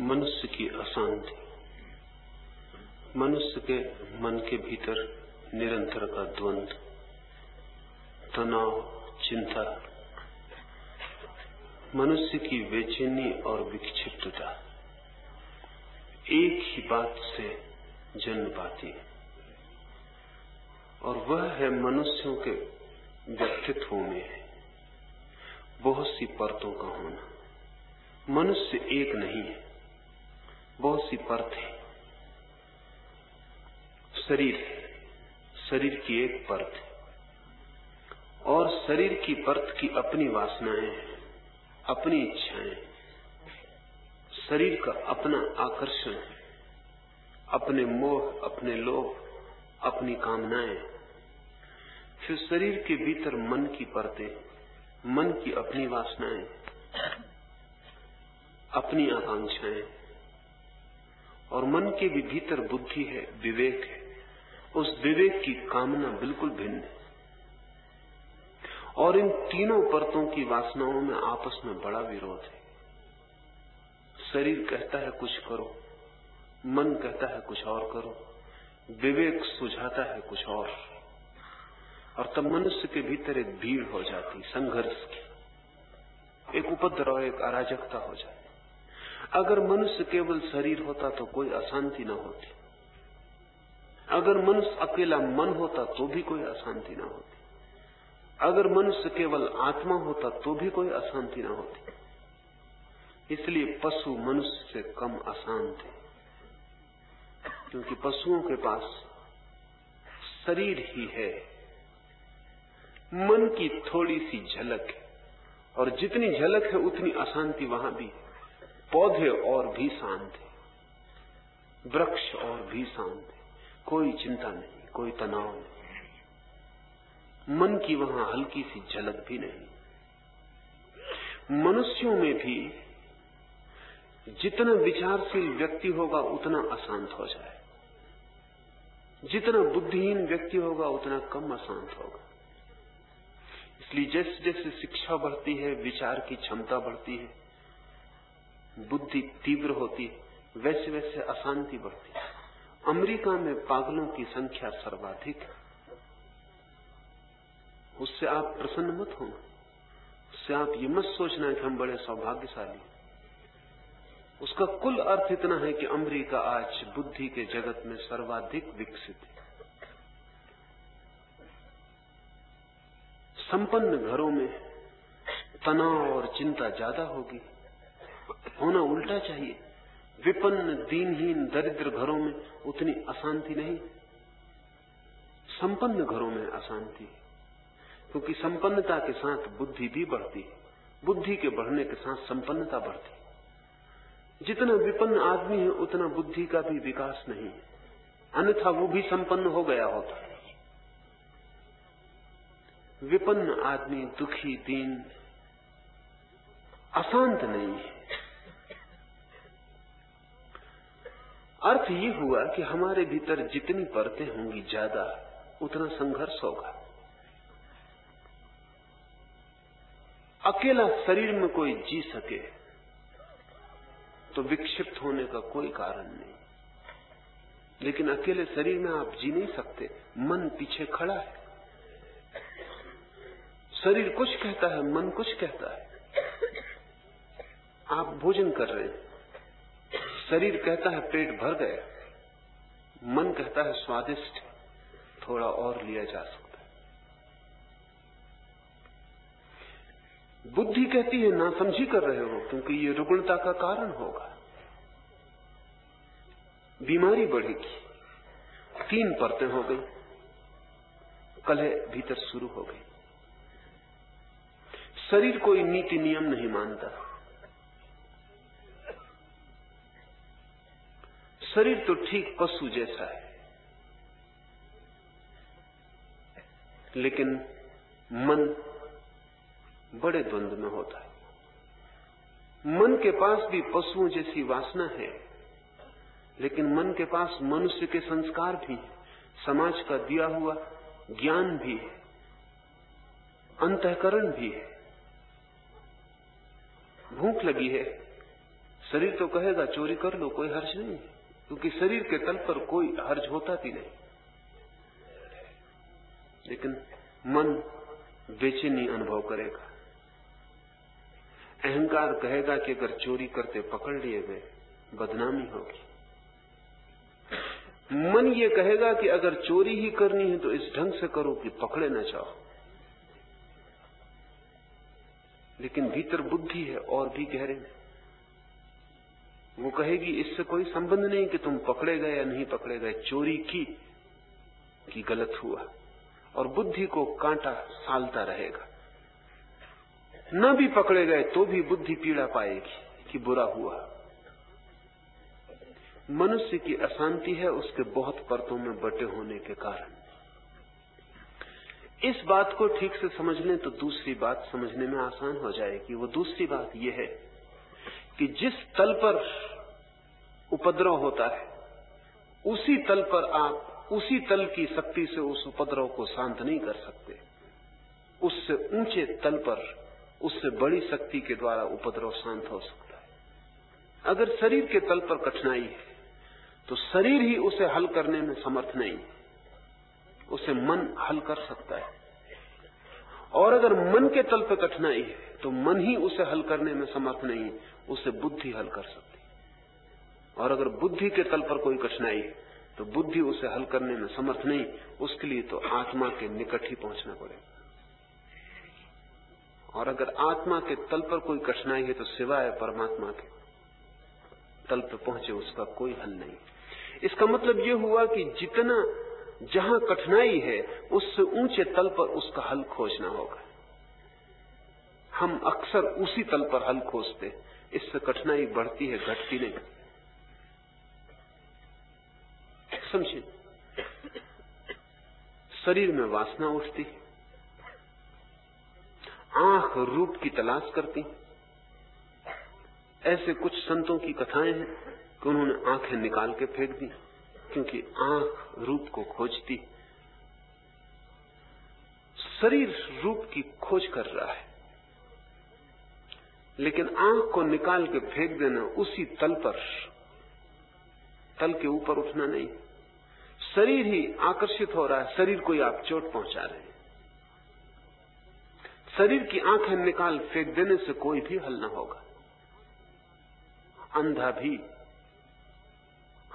मनुष्य की अशांति। मनुष्य के मन के भीतर निरंतर का द्वंद, तनाव, चिंता, मनुष्य की बेचैनी और विक्षिप्तता, एक ही बात से जन्म पाती है। और वह है मनुष्यों के व्यक्तित्व में बहुत सी परतों का होना। मनुष्य एक नहीं है। बहुत सी परत है। शरीर शरीर की एक परत और शरीर की परत की अपनी वासनाएँ अपनी इच्छाएँ शरीर का अपना आकर्षण अपने मोह, अपने लोभ, अपनी कामनाएँ। फिर शरीर के भीतर मन की परतें, मन की अपनी वासनाएँ, अपनी आकांक्षाएँ। और मन के भी भीतर बुद्धि है, विवेक है, उस विवेक की कामना बिल्कुल भिन्न है। और इन तीनों परतों की वासनाओं में आपस में बड़ा विरोध है। शरीर कहता है, कुछ करो। मन कहता है, कुछ और करो। विवेक सुझाता है, कुछ और। और तब मनुष्य के भीतर एक भीड़ हो जाती, संघर्ष की। एक उपद्रव, एक अराजकता हो जाती। अगर मनुष्य केवल शरीर होता तो कोई अशांति ना होती। अगर मनुष्य अकेला मन होता तो भी कोई अशांति ना होती। अगर मनुष्य केवल आत्मा होता तो भी कोई अशांति ना होती। इसलिए पशु मनुष्य से कम अशांत है। क्योंकि पशुओं के पास शरीर ही है। मन की थोड़ी सी झलक है। और जितनी झलक है, उतनी अशांति वहाँ भी है। पौधे और भी शांत है। वृक्ष और भी शांत है। कोई चिंता नहीं, कोई तनाव नहीं। मन की वहाँ हल्की सी झलक भी नहीं। मनुष्यों में भी जितना विचारशील व्यक्ति होगा, उतना अशांत हो जाए। जितना बुद्धिहीन व्यक्ति होगा, उतना कम अशांत होगा। इसलिए जैसे जैसे शिक्षा बढ़ती है, विचार की क्षमता बढ़ती है बुद्धि तीव्र होती, वैसे वैसे अशांति बढ़ती। अमेरिका में पागलों की संख्या सर्वाधिक है। उससे आप प्रसन्न मत हो। उससे आप ये मत सोचना कि हम बड़े सौभाग्यशाली उसका कुल अर्थ इतना है कि अमेरिका आज बुद्धि के जगत में सर्वाधिक विकसित है। संपन्न घरों में तनाव और चिंता ज़्यादा होगी। होना उल्टा चाहिए। विपन्न, दीनहीन, दरिद्र घरों में उतनी अशांति नहीं। संपन्न घरों में अशांति। क्योंकि संपन्नता के साथ बुद्धि भी बढ़ती बुद्धि के बढ़ने के साथ संपन्नता बढ़ती जितना विपन्न आदमी है, उतना बुद्धि का भी विकास नहीं अन्यथा वो भी संपन्न हो गया होता। विपन्न आदमी, दुखी, दीन, अशांत नहीं है। अर्थ ये हुआ कि हमारे भीतर जितनी परतें होंगी ज़्यादा, उतना संघर्ष होगा। अकेला शरीर में कोई जी सके तो विक्षिप्त होने का कोई कारण नहीं। लेकिन अकेले शरीर में आप जी नहीं सकते, मन पीछे खड़ा है। शरीर कुछ कहता है, मन कुछ कहता है। आप भोजन कर रहे हैं। शरीर कहता है पेट भर गया। मन कहता है स्वादिष्ट, थोड़ा और लिया जा सकता है। बुद्धि कहती है ना समझी कर रहे हो, क्योंकि ये रुग्णता का कारण होगा। बीमारी बढ़ेगी। तीन परतें हो गई। कलह भीतर शुरू हो गई। शरीर कोई नीति नियम नहीं मानता। शरीर तो ठीक पशु जैसा है। लेकिन मन बड़े द्वंद में होता है। मन के पास भी पशुओं जैसी वासना है, लेकिन मन के पास मनुष्य के संस्कार भी समाज का दिया हुआ ज्ञान भी है, अंतकरण भी है। भूख लगी है, शरीर तो कहेगा, चोरी कर लो, कोई हर्ष नहीं। क्योंकि शरीर के तल पर कोई हर्ज होता भी नहीं। लेकिन मन बेचैनी अनुभव करेगा। अहंकार कहेगा कि अगर चोरी करते पकड़ लिए गए, बदनामी होगी। मन ये कहेगा कि अगर चोरी ही करनी है तो इस ढंग से करो कि पकड़े न जाओ। लेकिन भीतर बुद्धि है और भी गहरे में। वो कहेगी, इससे कोई संबंध नहीं कि तुम पकड़े गए या नहीं पकड़े गए। चोरी की, कि गलत हुआ। और बुद्धि को कांटा सालता रहेगा। न भी पकड़े गए तो भी बुद्धि पीड़ा पाएगी कि बुरा हुआ। मनुष्य की अशांति है, उसके बहुत परतों में बटे होने के कारण। इस बात को ठीक से समझ लें तो दूसरी बात समझने में आसान हो जाएगी। वो दूसरी बात यह है कि जिस तल पर उपद्रव होता है, उसी तल पर आप उसी तल की शक्ति से उस उपद्रव को शांत नहीं कर सकते। उससे ऊँचे तल पर, उससे बड़ी शक्ति के द्वारा उपद्रव शांत हो सकता है। अगर शरीर के तल पर कठिनाई है तो शरीर ही उसे हल करने में समर्थ नहीं। उसे मन हल कर सकता है। और अगर मन के तल पर कठिनाई है तो मन ही उसे हल करने में समर्थ नहीं है, उसे बुद्धि हल कर सकती और अगर बुद्धि के तल पर कोई कठिनाई है तो बुद्धि उसे हल करने में समर्थ नहीं, उसके लिए तो आत्मा के निकट ही पहुँचना पड़ेगा। और अगर आत्मा के तल पर कोई कठिनाई है तो सिवाय परमात्मा के तल पर पहुँचे, उसका कोई हल नहीं। इसका मतलब यह हुआ कि जितना जहाँ कठिनाई है उससे ऊँचे तल पर उसका हल खोजना होगा। हम अक्सर उसी तल पर हल खोजते, इससे कठिनाई बढ़ती है, घटती नहीं। समझिए शरीर में वासना उठती, आँख रूप की तलाश करती। ऐसे कुछ संतों की कथाएँ हैं कि उन्होंने आँखें निकाल के फेंक दी। क्योंकि आँख रूप को खोजती, शरीर रूप की खोज कर रहा है। लेकिन आँख को निकाल के फेंक देना उसी तल पर, तल के ऊपर उठना नहीं। शरीर ही आकर्षित हो रहा है, शरीर को ही आप चोट पहुँचा रहे हैं। शरीर की आँखें निकाल फेंक देने से कोई भी हल ना होगा। अंधा भी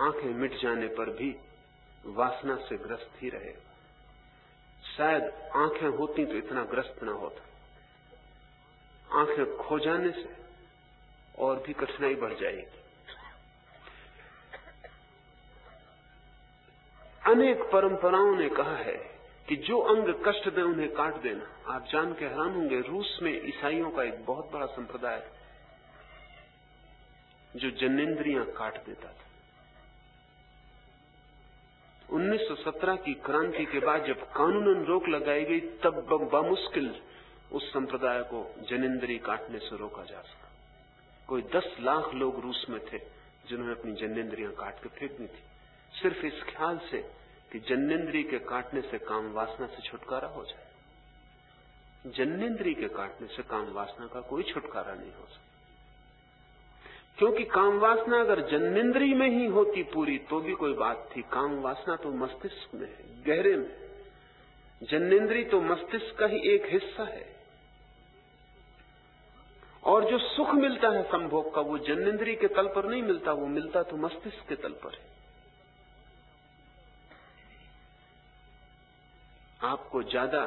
आँखें मिट जाने पर भी वासना से ग्रस्त ही रहेगा शायद आँखें होती तो इतना ग्रस्त ना होता। आँखें खो जाने से और भी कठिनाई बढ़ जाएगी। अनेक परंपराओं ने कहा है कि जो अंग कष्ट दे उन्हें काट देना, आप जान के हैरान होंगे, रूस में ईसाइयों का एक बहुत बड़ा संप्रदाय जो जनेन्द्रियाँ काट देता था। 1917 की क्रांति के बाद जब कानूनन रोक लगाई गई, तब बामुश्किल उस संप्रदाय को जनेन्द्री काटने से रोका जा सका। कोई दस लाख लोग रूस में थे जिन्होंने अपनी जनेन्द्रियाँ काट के फेंक दी थी। सिर्फ़ इस ख्याल से कि जन्नेन्द्री के काटने से काम वासना से छुटकारा हो जाए। जन्नेन्द्री के काटने से काम वासना का कोई छुटकारा नहीं हो सकता। क्योंकि काम वासना अगर जन्नेन्द्री में ही होती पूरी तो भी कोई बात थी। काम वासना तो मस्तिष्क में है, गहरे में जन्नेन्द्री तो मस्तिष्क का ही एक हिस्सा है। और जो सुख मिलता है संभोग का, वो जन्नेन्द्री के तल पर नहीं मिलता, वो मिलता तो मस्तिष्क के तल पर है। आपको ज़्यादा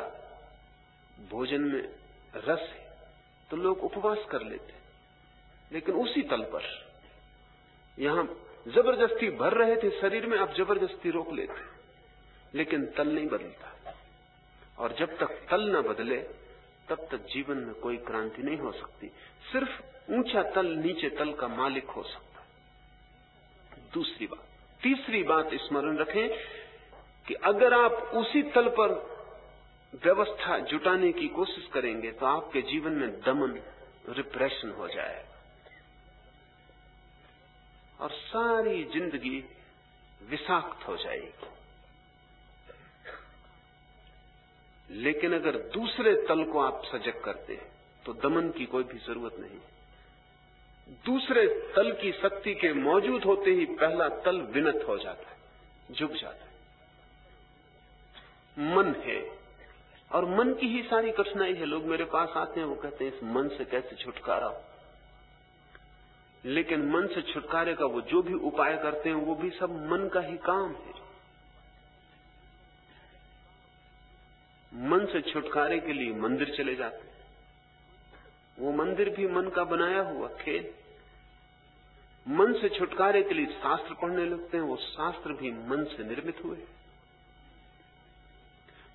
भोजन में रस है तो लोग उपवास कर लेते लेकिन उसी तल पर यहाँ ज़बरदस्ती भर रहे थे, शरीर में आप ज़बरदस्ती रोक लेते लेकिन तल नहीं बदलता। और जब तक तल न बदले, तब तक जीवन में कोई क्रांति नहीं हो सकती। सिर्फ़ ऊँचा तल, नीचे तल का मालिक हो सकता दूसरी बात, तीसरी बात स्मरण रखें कि अगर आप उसी तल पर व्यवस्था जुटाने की कोशिश करेंगे तो आपके जीवन में दमन रिप्रेशन हो जाएगा। और सारी ज़िंदगी विषाक्त हो जाएगी। लेकिन अगर दूसरे तल को आप सजग करते हैं तो दमन की कोई भी ज़रूरत नहीं। दूसरे तल की शक्ति के मौजूद होते ही पहला तल विनत हो जाता है, झुक जाता है। मन है, और मन की ही सारी कठिनाई है। लोग मेरे पास आते हैं, वो कहते हैं, इस मन से कैसे छुटकारा हो? लेकिन मन से छुटकारे का वो जो भी उपाय करते हैं, वो भी सब मन का ही काम है। मन से छुटकारे के लिए मंदिर चले जाते हैं। वो मंदिर भी मन का बनाया हुआ खेल। मन से छुटकारे के लिए शास्त्र पढ़ने लगते हैं, वो शास्त्र भी मन से निर्मित हुए।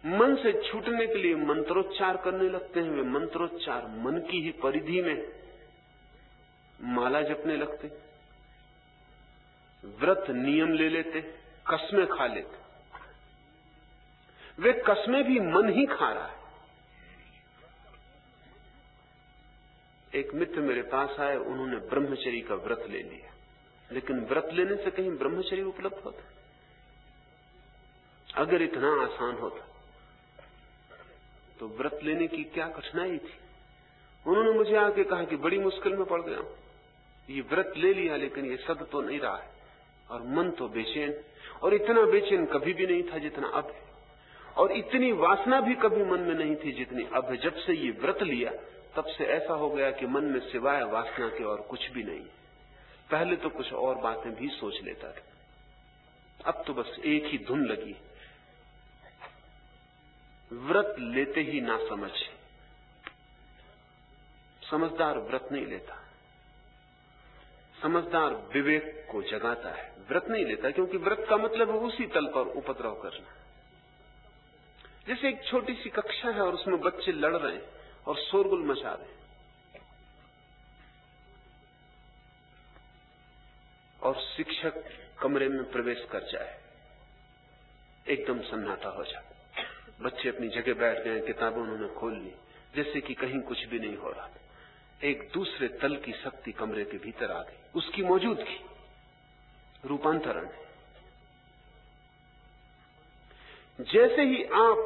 मन से छूटने के लिए मंत्रोच्चार करने लगते हैं, वे मंत्रोच्चार मन की ही परिधि में माला जपने लगते, व्रत नियम ले लेते, कस्में खा लेते। वे कस्में भी मन ही खा रहा है। एक मित्र मेरे पास आए, उन्होंने ब्रह्मचरी का व्रत ले लिया। लेकिन व्रत लेने से कहीं ब्रह्मचरी उपलब्ध होता। अगर इतना आसान होता तो व्रत लेने की क्या कठिनाई थी? उन्होंने मुझे आके कहा कि बड़ी मुश्किल में पड़ गया ये व्रत ले लिया, लेकिन ये सद तो नहीं रहा है। और मन तो बेचैन। और इतना बेचैन कभी भी नहीं था जितना अब है। और इतनी वासना भी कभी मन में नहीं थी जितनी अब है। जब से ये व्रत लिया, तब से ऐसा हो गया कि मन में सिवाय वासना के और कुछ भी नहीं। पहले तो कुछ और बातें भी सोच लेता था। अब तो बस एक ही धुन लगी। व्रत लेते ही ना समझ समझदार व्रत नहीं लेता। समझदार विवेक को जगाता है। व्रत नहीं लेता, क्योंकि व्रत का मतलब है उसी तल पर उपद्रव करना। जैसे एक छोटी सी कक्षा है और उसमें बच्चे लड़ रहे हैं और शोरगुल मचा रहे हैं। और शिक्षक कमरे में प्रवेश कर जाए, एकदम सन्नाटा हो जाए। बच्चे अपनी जगह बैठ गए, किताबें उन्होंने खोल ली, जैसे कि कहीं कुछ भी नहीं हो रहा। एक दूसरे तल की शक्ति कमरे के भीतर आ गई। उसकी मौजूदगी रूपांतरण है। जैसे ही आप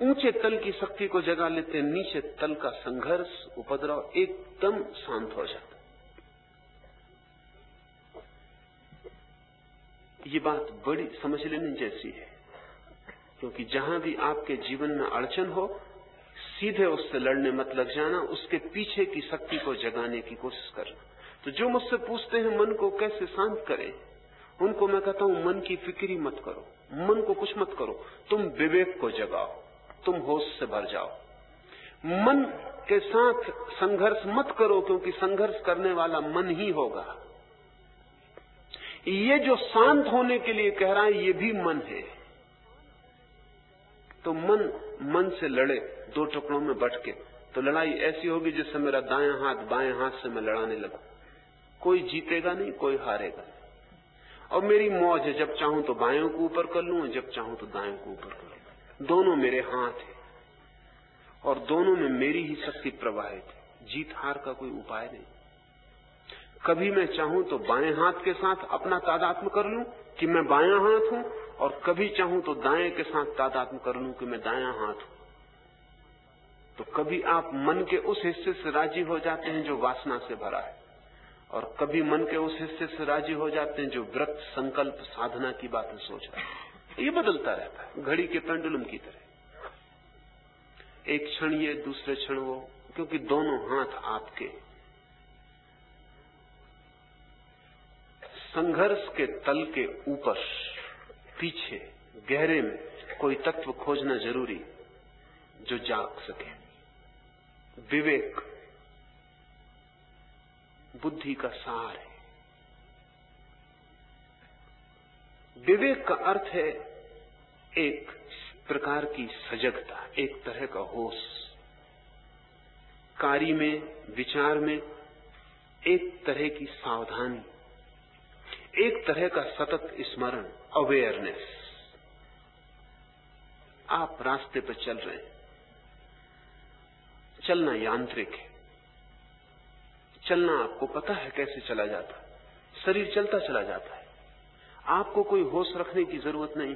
ऊँचे तल की शक्ति को जगा लेते नीचे तल का संघर्ष, उपद्रव एकदम शांत हो जाता ये बात बड़ी समझ लेने जैसी है, क्योंकि जहाँ भी आपके जीवन में अड़चन हो सीधे उससे लड़ने मत लग जाना, उसके पीछे की शक्ति को जगाने की कोशिश करना। तो जो मुझसे पूछते हैं, मन को कैसे शांत करें? उनको मैं कहता हूँ, मन की फिक्री मत करो। मन को कुछ मत करो। तुम विवेक को जगाओ। तुम होश से भर जाओ। मन के साथ संघर्ष मत करो, क्योंकि संघर्ष करने वाला मन ही होगा। ये जो शांत होने के लिए कह रहा है, ये भी मन है। तो मन मन से लड़े दो टुकड़ों में बट के तो लड़ाई ऐसी होगी जिससे मेरा दाया हाथ बाएँ हाथ से मैं लड़ाने लगू। कोई जीतेगा नहीं, कोई हारेगा और मेरी मौज है, जब चाहूँ तो बाएँ को ऊपर कर लू, जब चाहूँ तो दाएँ को ऊपर कर लू। दोनों मेरे हाथ है, और दोनों में मेरी ही शक्ति प्रवाहित है। जीत हार का कोई उपाय नहीं। कभी मैं चाहूँ तो बाएँ हाथ के साथ अपना तादात्म कर लूँ कि मैं बाया हाथ हूँ और कभी चाहूँ तो दाएँ के साथ तादात्म कर लूँ कि मैं दाया हाथ हूँ। तो कभी आप मन के उस हिस्से से राज़ी हो जाते हैं जो वासना से भरा है, और कभी मन के उस हिस्से से राज़ी हो जाते हैं जो व्रत, संकल्प, साधना की बातें सोच रहा है। ये बदलता रहता है, घड़ी के पेंडुलम की तरह। एक क्षण ये, दूसरे क्षण वो, क्योंकि दोनों हाथ आपके। संघर्ष के तल के ऊपर पीछे, गहरे में कोई तत्व खोजना ज़रूरी जो जाग सके। विवेक बुद्धि का सार है। विवेक का अर्थ है एक प्रकार की सजगता, एक तरह का होश। कार्य में, विचार में एक तरह की सावधानी, एक तरह का सतत स्मरण। अवेयरनेस आप रास्ते पर चल रहे हैं। चलना यांत्रिक है। चलना आपको पता है कैसे चला जाता है। शरीर चलता चला जाता है। आपको कोई होश रखने की ज़रूरत नहीं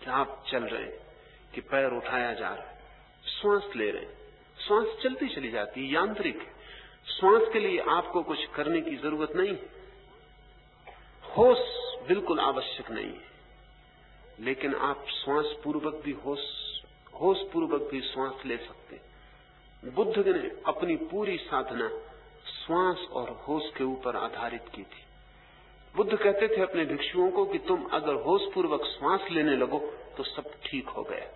कि आप चल रहे हैं, कि पैर उठाया जा रहा है। श्वास ले रहे हैं। श्वास चलती चली जाती है, यांत्रिक है। श्वास के लिए आपको कुछ करने की ज़रूरत नहीं। होश बिल्कुल आवश्यक नहीं है। लेकिन आप श्वास पूर्वक भी होश होश पूर्वक भी श्वास ले सकते बुद्ध ने अपनी पूरी साधना श्वास और होश के ऊपर आधारित की थी। बुद्ध कहते थे अपने भिक्षुओं को कि तुम अगर होश पूर्वक श्वास लेने लगो तो सब ठीक हो गया।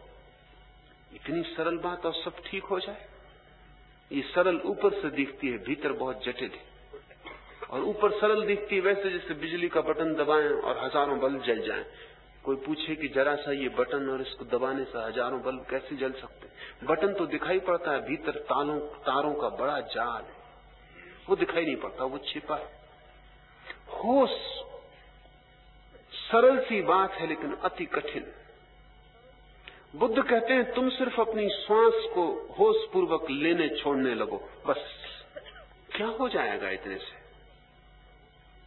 इतनी सरल बात और सब ठीक हो जाए? ये सरल ऊपर से दिखती है, भीतर बहुत जटिल है। और ऊपर सरल दिखती है, वैसे जैसे बिजली का बटन दबाएँ और हज़ारों बल्ब जल जाएँ। कोई पूछे कि जरा सा ये बटन और इसको दबाने से हज़ारों बल्ब कैसे जल सकते बटन तो दिखाई पड़ता है, भीतर तालों, तारों का बड़ा जाल है। वो दिखाई नहीं पड़ता, वो छिपा है। होश, सरल सी बात है, लेकिन अति कठिन। बुद्ध कहते हैं, तुम सिर्फ़ अपनी श्वास को होश पूर्वक लेने, छोड़ने लगो, बस। क्या हो जाएगा इतने से?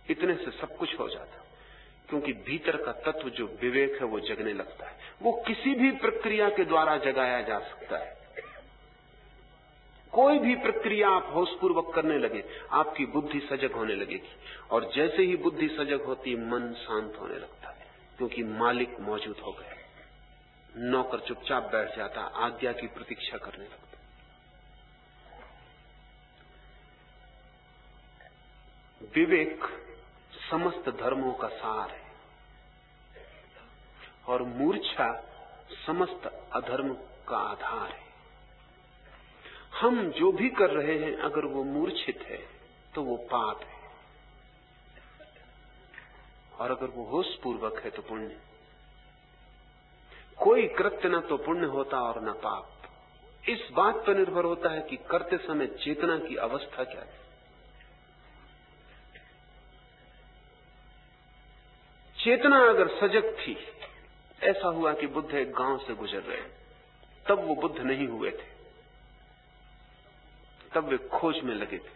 इतने से सब कुछ हो जाता क्योंकि भीतर का तत्व जो विवेक है, वो जगने लगता है। वो किसी भी प्रक्रिया के द्वारा जगाया जा सकता है। कोई भी प्रक्रिया आप होशपूर्वक करने लगे, आपकी बुद्धि सजग होने लगेगी। और जैसे ही बुद्धि सजग होती, मन शांत होने लगता है, क्योंकि मालिक मौजूद हो गए। नौकर चुपचाप बैठ जाता, आज्ञा की प्रतीक्षा करने लगता विवेक समस्त धर्मों का सार है। और मूर्छा समस्त अधर्म का आधार है। हम जो भी कर रहे हैं, अगर वो मूर्छित है तो वो पाप है। और अगर वो होश पूर्वक है तो पुण्य। कोई कृत्य न तो पुण्य होता और न पाप। इस बात पर निर्भर होता है कि करते समय चेतना की अवस्था क्या है। चेतना अगर सजग थी, ऐसा हुआ कि बुद्ध एक गाँव से गुजर रहे। तब वो बुद्ध नहीं हुए थे। तब वे खोज में लगे थे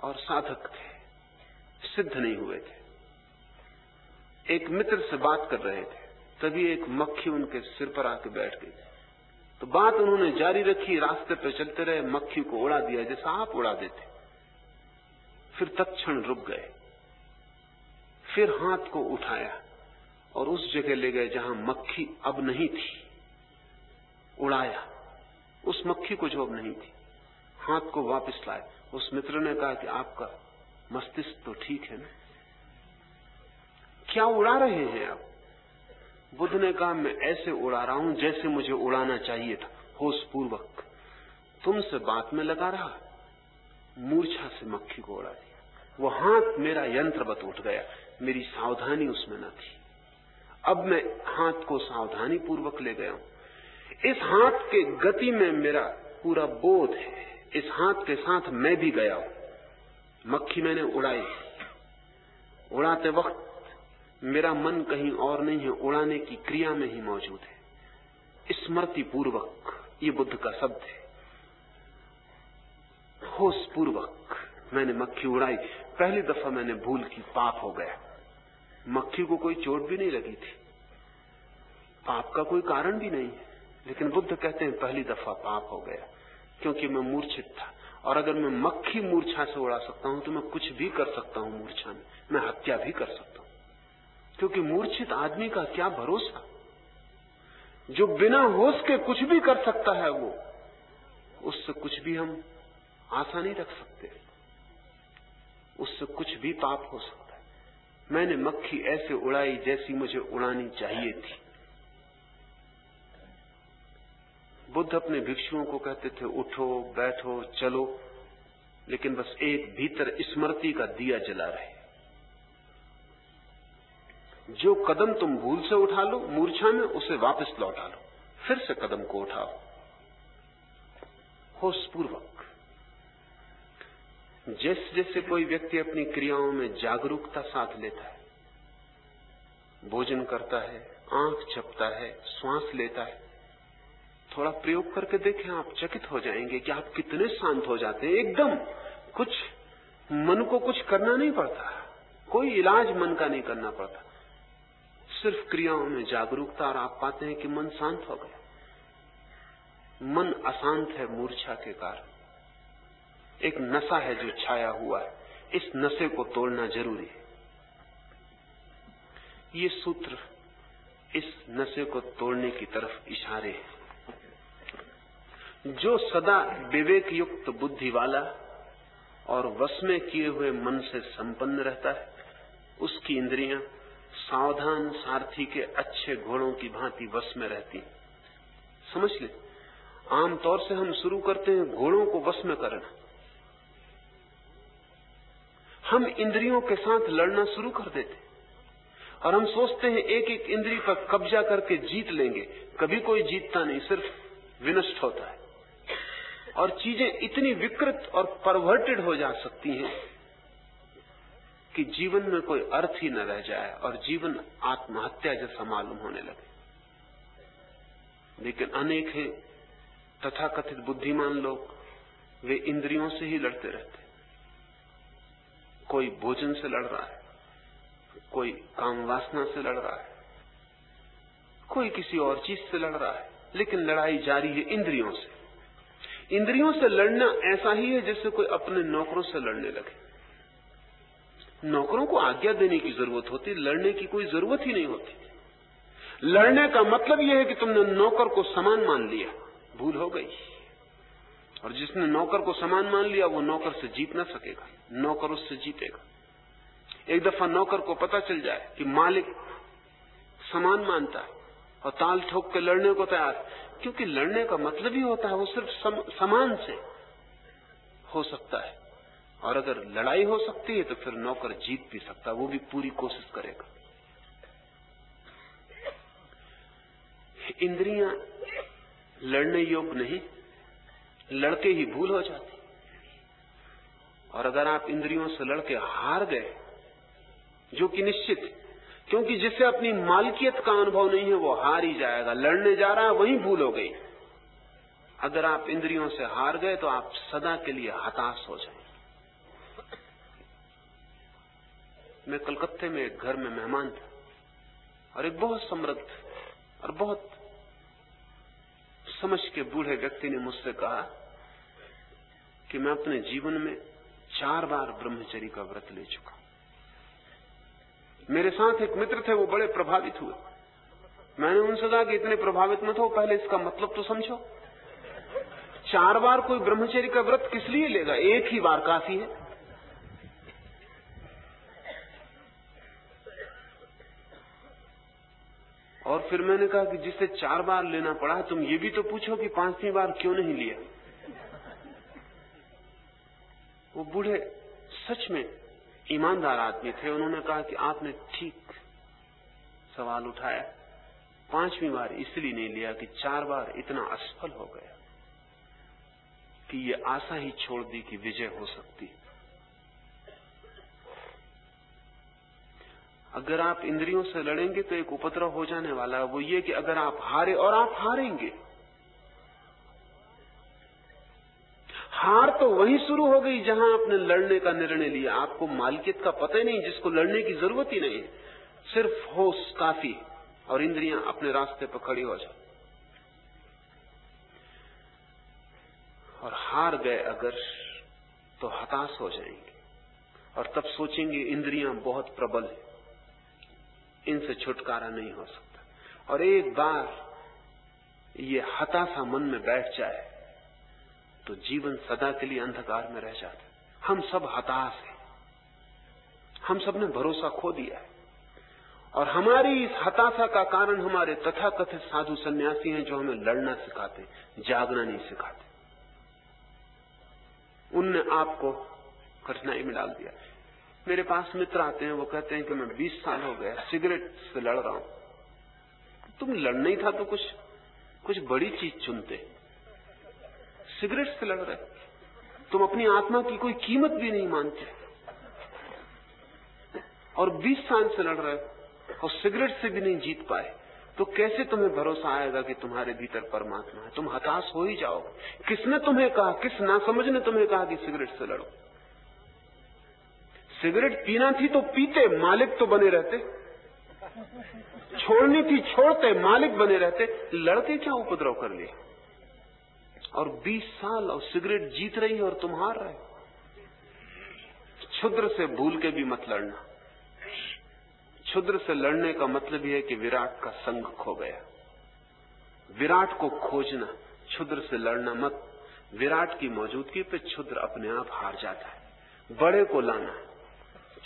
और साधक थे, सिद्ध नहीं हुए थे। एक मित्र से बात कर रहे थे, तभी एक मक्खी उनके सिर पर आके बैठ गई। तो बात उन्होंने जारी रखी, रास्ते पर चलते रहे, मक्खी को उड़ा दिया, जैसा आप उड़ा देते। फिर तत्क्षण रुक गए। फिर हाथ को उठाया और उस जगह ले गए जहाँ मक्खी अब नहीं थी। उड़ाया। उस मक्खी को जो अब नहीं थी। हाथ को वापस लाए। उस मित्र ने कहा कि आपका मस्तिष्क तो ठीक है ना? क्या उड़ा रहे हैं आप? बुद्ध ने कहा, मैं ऐसे उड़ा रहा हूँ जैसे मुझे उड़ाना चाहिए था। होश पूर्वक तुमसे बात में लगा रहा। मूर्छा से मक्खी को उड़ा दिया वो हाथ मेरा यंत्रवत उठ गया। मेरी सावधानी उसमें न थी। अब मैं हाथ को सावधानी पूर्वक ले गया हूँ। इस हाथ के गति में मेरा पूरा बोध है। इस हाथ के साथ मैं भी गया हूँ। मक्खी मैंने उड़ाई। उड़ाते वक्त मेरा मन कहीं और नहीं है। उड़ाने की क्रिया में ही मौजूद है। स्मृति पूर्वक ये बुद्ध का शब्द है। होश पूर्वक। मैंने मक्खी उड़ाई। पहली दफ़ा मैंने भूल की पाप हो गया। मक्खी को कोई चोट भी नहीं लगी थी। पाप का कोई कारण भी नहीं। लेकिन बुद्ध कहते हैं, पहली दफ़ा पाप हो गया, क्योंकि मैं मूर्छित था। और अगर मैं मक्खी मूर्छा से उड़ा सकता हूँ तो मैं कुछ भी कर सकता हूँ मूर्छा में। मैं हत्या भी कर सकता हूँ। क्योंकि मूर्छित आदमी का क्या भरोसा? जो बिना होश के कुछ भी कर सकता है वो, उससे कुछ भी हम आशा नहीं रख सकते। उससे कुछ भी पाप हो सकता है। मैंने मक्खी ऐसे उड़ाई जैसी मुझे उड़ानी चाहिए थी। बुद्ध अपने भिक्षुओं को कहते थे, उठो, बैठो, चलो। लेकिन बस एक भीतर स्मृति का दिया जला रहे। जो कदम तुम भूल से उठा लो, मूर्छा में उसे वापस लौटा लो। फिर से कदम को उठाओ। होशपूर्वक जैसे जैसे कोई व्यक्ति अपनी क्रियाओं में जागरूकता साथ लेता है, भोजन करता है, आँख छपता है, श्वास लेता है, थोड़ा प्रयोग करके देखें आप, चकित हो जाएँगे कि आप कितने शांत हो जाते हैं। एकदम कुछ मन को कुछ करना नहीं पड़ता, कोई इलाज मन का नहीं करना पड़ता। सिर्फ़ क्रियाओं में जागरूकता और आप पाते हैं कि मन शांत हो गया। मन अशांत है मूर्छा के कारण। एक नशा है जो छाया हुआ है। इस नशे को तोड़ना ज़रूरी है। ये सूत्र इस नशे को तोड़ने की तरफ़ इशारे है। जो सदा विवेक युक्त बुद्धि वाला और वश में किए हुए मन से संपन्न रहता है, उसकी इंद्रियाँ सावधान सारथी के अच्छे घोड़ों की भांति वश में रहती समझ ले, आमतौर से हम शुरू करते हैं घोड़ों को वश में करना। हम इंद्रियों के साथ लड़ना शुरू कर देते और हम सोचते हैं एक एक इंद्री पर कब्जा करके जीत लेंगे। कभी कोई जीतता नहीं, सिर्फ़ विनष्ट होता है। और चीज़ें इतनी विकृत और परवर्टेड हो जा सकती हैं कि जीवन में कोई अर्थ ही न रह जाए और जीवन आत्महत्या जैसा मालूम होने लगे। लेकिन अनेक हैं तथाकथित बुद्धिमान लोग, वे इंद्रियों से ही लड़ते रहते कोई भोजन से लड़ रहा है, कोई काम वासना से लड़ रहा है, कोई किसी और चीज़ से लड़ रहा है, लेकिन लड़ाई जारी है इंद्रियों से। इंद्रियों से लड़ना ऐसा ही है जैसे कोई अपने नौकरों से लड़ने लगे। नौकरों को आज्ञा देने की ज़रूरत होती, लड़ने की कोई ज़रूरत ही नहीं होती। लड़ने का मतलब यह है कि तुमने नौकर को समान मान लिया, भूल हो गई। और जिसने नौकर को समान मान लिया वो नौकर से जीत ना सकेगा। नौकर उससे जीतेगा। एक दफ़ा नौकर को पता चल जाए कि मालिक समान मानता है और ताल ठोक के लड़ने को तैयार। क्योंकि लड़ने का मतलब ही होता है वो सिर्फ़ सम, समान से हो सकता है। और अगर लड़ाई हो सकती है तो फिर नौकर जीत भी सकता है वो भी पूरी कोशिश करेगा। इंद्रियाँ लड़ने योग्य नहीं लड़के ही भूल हो जाती। और अगर आप इंद्रियों से लड़के हार गए, जो कि निश्चित, क्योंकि जिसे अपनी मालकियत का अनुभव नहीं है, वो हार ही जाएगा। लड़ने जा रहा है वही भूल हो गई। अगर आप इंद्रियों से हार गए तो आप सदा के लिए हताश हो जाए मैं कलकत्ते में एक घर में मेहमान था, और एक बहुत समृद्ध और बहुत समझ के बूढ़े व्यक्ति ने मुझसे कहा कि मैं अपने जीवन में चार बार ब्रह्मचरी का व्रत ले चुका मेरे साथ एक मित्र थे, वो बड़े प्रभावित हुए। मैंने उनसे कहा कि इतने प्रभावित मत हो, पहले इसका मतलब तो समझो। चार बार कोई ब्रह्मचर्य का व्रत किस लिए लेगा? एक ही बार काफ़ी है। और फिर मैंने कहा कि जिसे चार बार लेना पड़ा, तुम ये भी तो पूछो कि पांचवी बार क्यों नहीं लिया? वो बूढ़े सच में ईमानदार आदमी थे। उन्होंने कहा कि आपने ठीक सवाल उठाया। पांचवी बार इसलिए नहीं लिया कि चार बार इतना असफल हो गया कि ये आशा ही छोड़ दी कि विजय हो सकती। अगर आप इंद्रियों से लड़ेंगे तो एक उपद्रव हो जाने वाला है। वो ये कि अगर आप हारे और आप हारेंगे। हार तो वहीं शुरू हो गई जहाँ आपने लड़ने का निर्णय लिया। आपको मालकियत का पता ही नहीं, जिसको लड़ने की ज़रूरत ही नहीं। सिर्फ़ होश काफ़ी और इंद्रियाँ अपने रास्ते पर खड़ी हो जाए और हार गए अगर तो हताश हो जाएँगे। और तब सोचेंगे इंद्रियाँ बहुत प्रबल है। इनसे छुटकारा नहीं हो सकता। और एक बार ये हताशा मन में बैठ जाए तो जीवन सदा के लिए अंधकार में रह जाता है। हम सब हताश हैं। हम सबने भरोसा खो दिया है। और हमारी इस हताशा का कारण हमारे तथाकथित साधु सन्यासी हैं जो हमें लड़ना सिखाते जागना नहीं सिखाते। उनने आपको कठिनाई में डाल दिया। मेरे पास मित्र आते हैं, वो कहते हैं कि मैं 20 साल हो गया, सिगरेट से लड़ रहा हूँ। तुम लड़ना ही था तो कुछ कुछ बड़ी चीज़ चुनते। सिगरेट से लड़ रहे। तुम अपनी आत्मा की कोई कीमत भी नहीं मानते। और 20 साल से लड़ रहे और सिगरेट से भी नहीं जीत पाए तो कैसे तुम्हें भरोसा आएगा कि तुम्हारे भीतर परमात्मा है? तुम हताश हो ही जाओ। किसने तुम्हें कहा, किस ना समझ ने तुम्हें कहा कि सिगरेट से लड़ो? सिगरेट पीना थी तो पीते, मालिक तो बने रहते। छोड़नी थी, छोड़ते, मालिक बने रहते। लड़के क्या उपद्रव कर लिया और 20 साल और सिगरेट जीत रही है और तुम हार रहे हो। क्षुद्र से भूल के भी मत लड़ना। क्षुद्र से लड़ने का मतलब यह है कि विराट का संग खो गया। विराट को खोजना, क्षुद्र से लड़ना मत। विराट की मौजूदगी पे क्षुद्र अपने आप हार जाता है। बड़े को लाना।